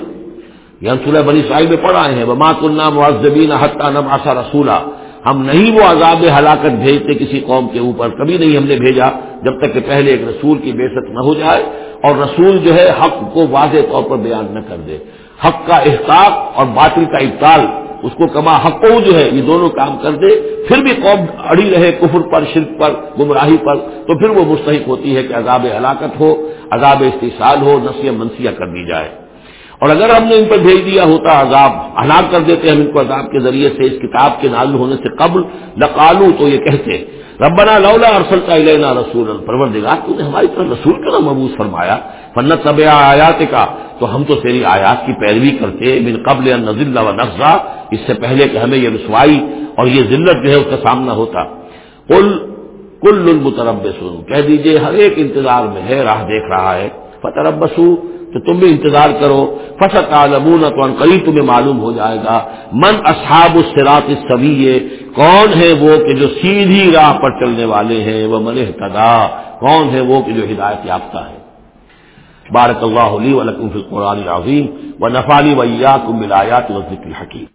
یہ ہم سورہ بنی ساحل میں پڑھ آئے ہیں، وما کنہ معذبین حتہ نم آسا رسولہ ہم نہیں وہ عذاب ہلاکت بھیجتے کسی قوم کے اوپر، کبھی نہیں ہم نے بھیجا جب تک کہ پہلے ایک رسول کی بے نہ ہو جائے اور رسول جو ہے حق کو واضح طور پر بیان نہ کر دے۔ حق کا احتاق اور باطل کا ابتال اس کو کما حق جو ہے، یہ دونوں کام کر دے۔ پھر بھی قوم اڑی رہے، کفر پر، شرک پر، گمراہی پر، تو پھر وہ مستحق ہوتی ہے کہ عذاب ہلاکت ہو، عذاب استحصال ہو نسیہ منسیہ کر دی جائے۔ اور اگر ہم نے ان پر بھیج دیا ہوتا عذاب، ہلاک کر دیتے ہم ان کو عذاب کے ذریعے سے، اس کتاب کے نازل ہونے سے قبل، لقالو تو یہ کہتے ربنا لولا ارسل کا علینا رسول پروردگار، تو نے ہماری طرف رسول کا مبوس فرمایا فنت طب آیات کا تو ہم تو تیری آیات کی پیروی کرتے، من قبل ان نزل و نفزا اس سے پہلے کہ ہمیں یہ رسوائی اور یہ ذلت جو ہے اس کا سامنا ہوتا۔ کل کل المترب کہہ دیجیے، ہر ایک انتظار میں ہے، راہ دیکھ رہا ہے۔ فتح بسو تو تم بھی انتظار کرو۔ فصت عالمون تو قریب تمہیں معلوم ہو جائے گا۔ من اصحاب السراط سبھی کون ہے وہ کہ جو سیدھی راہ پر چلنے والے ہیں؟ وہ من احتدا کون ہے وہ کہ جو ہدایت یافتہ ہے؟ بارک اللہ علی ولکم فی القرآن العظیم۔ و نفالی ویا کم ملایات و ذکر حکیم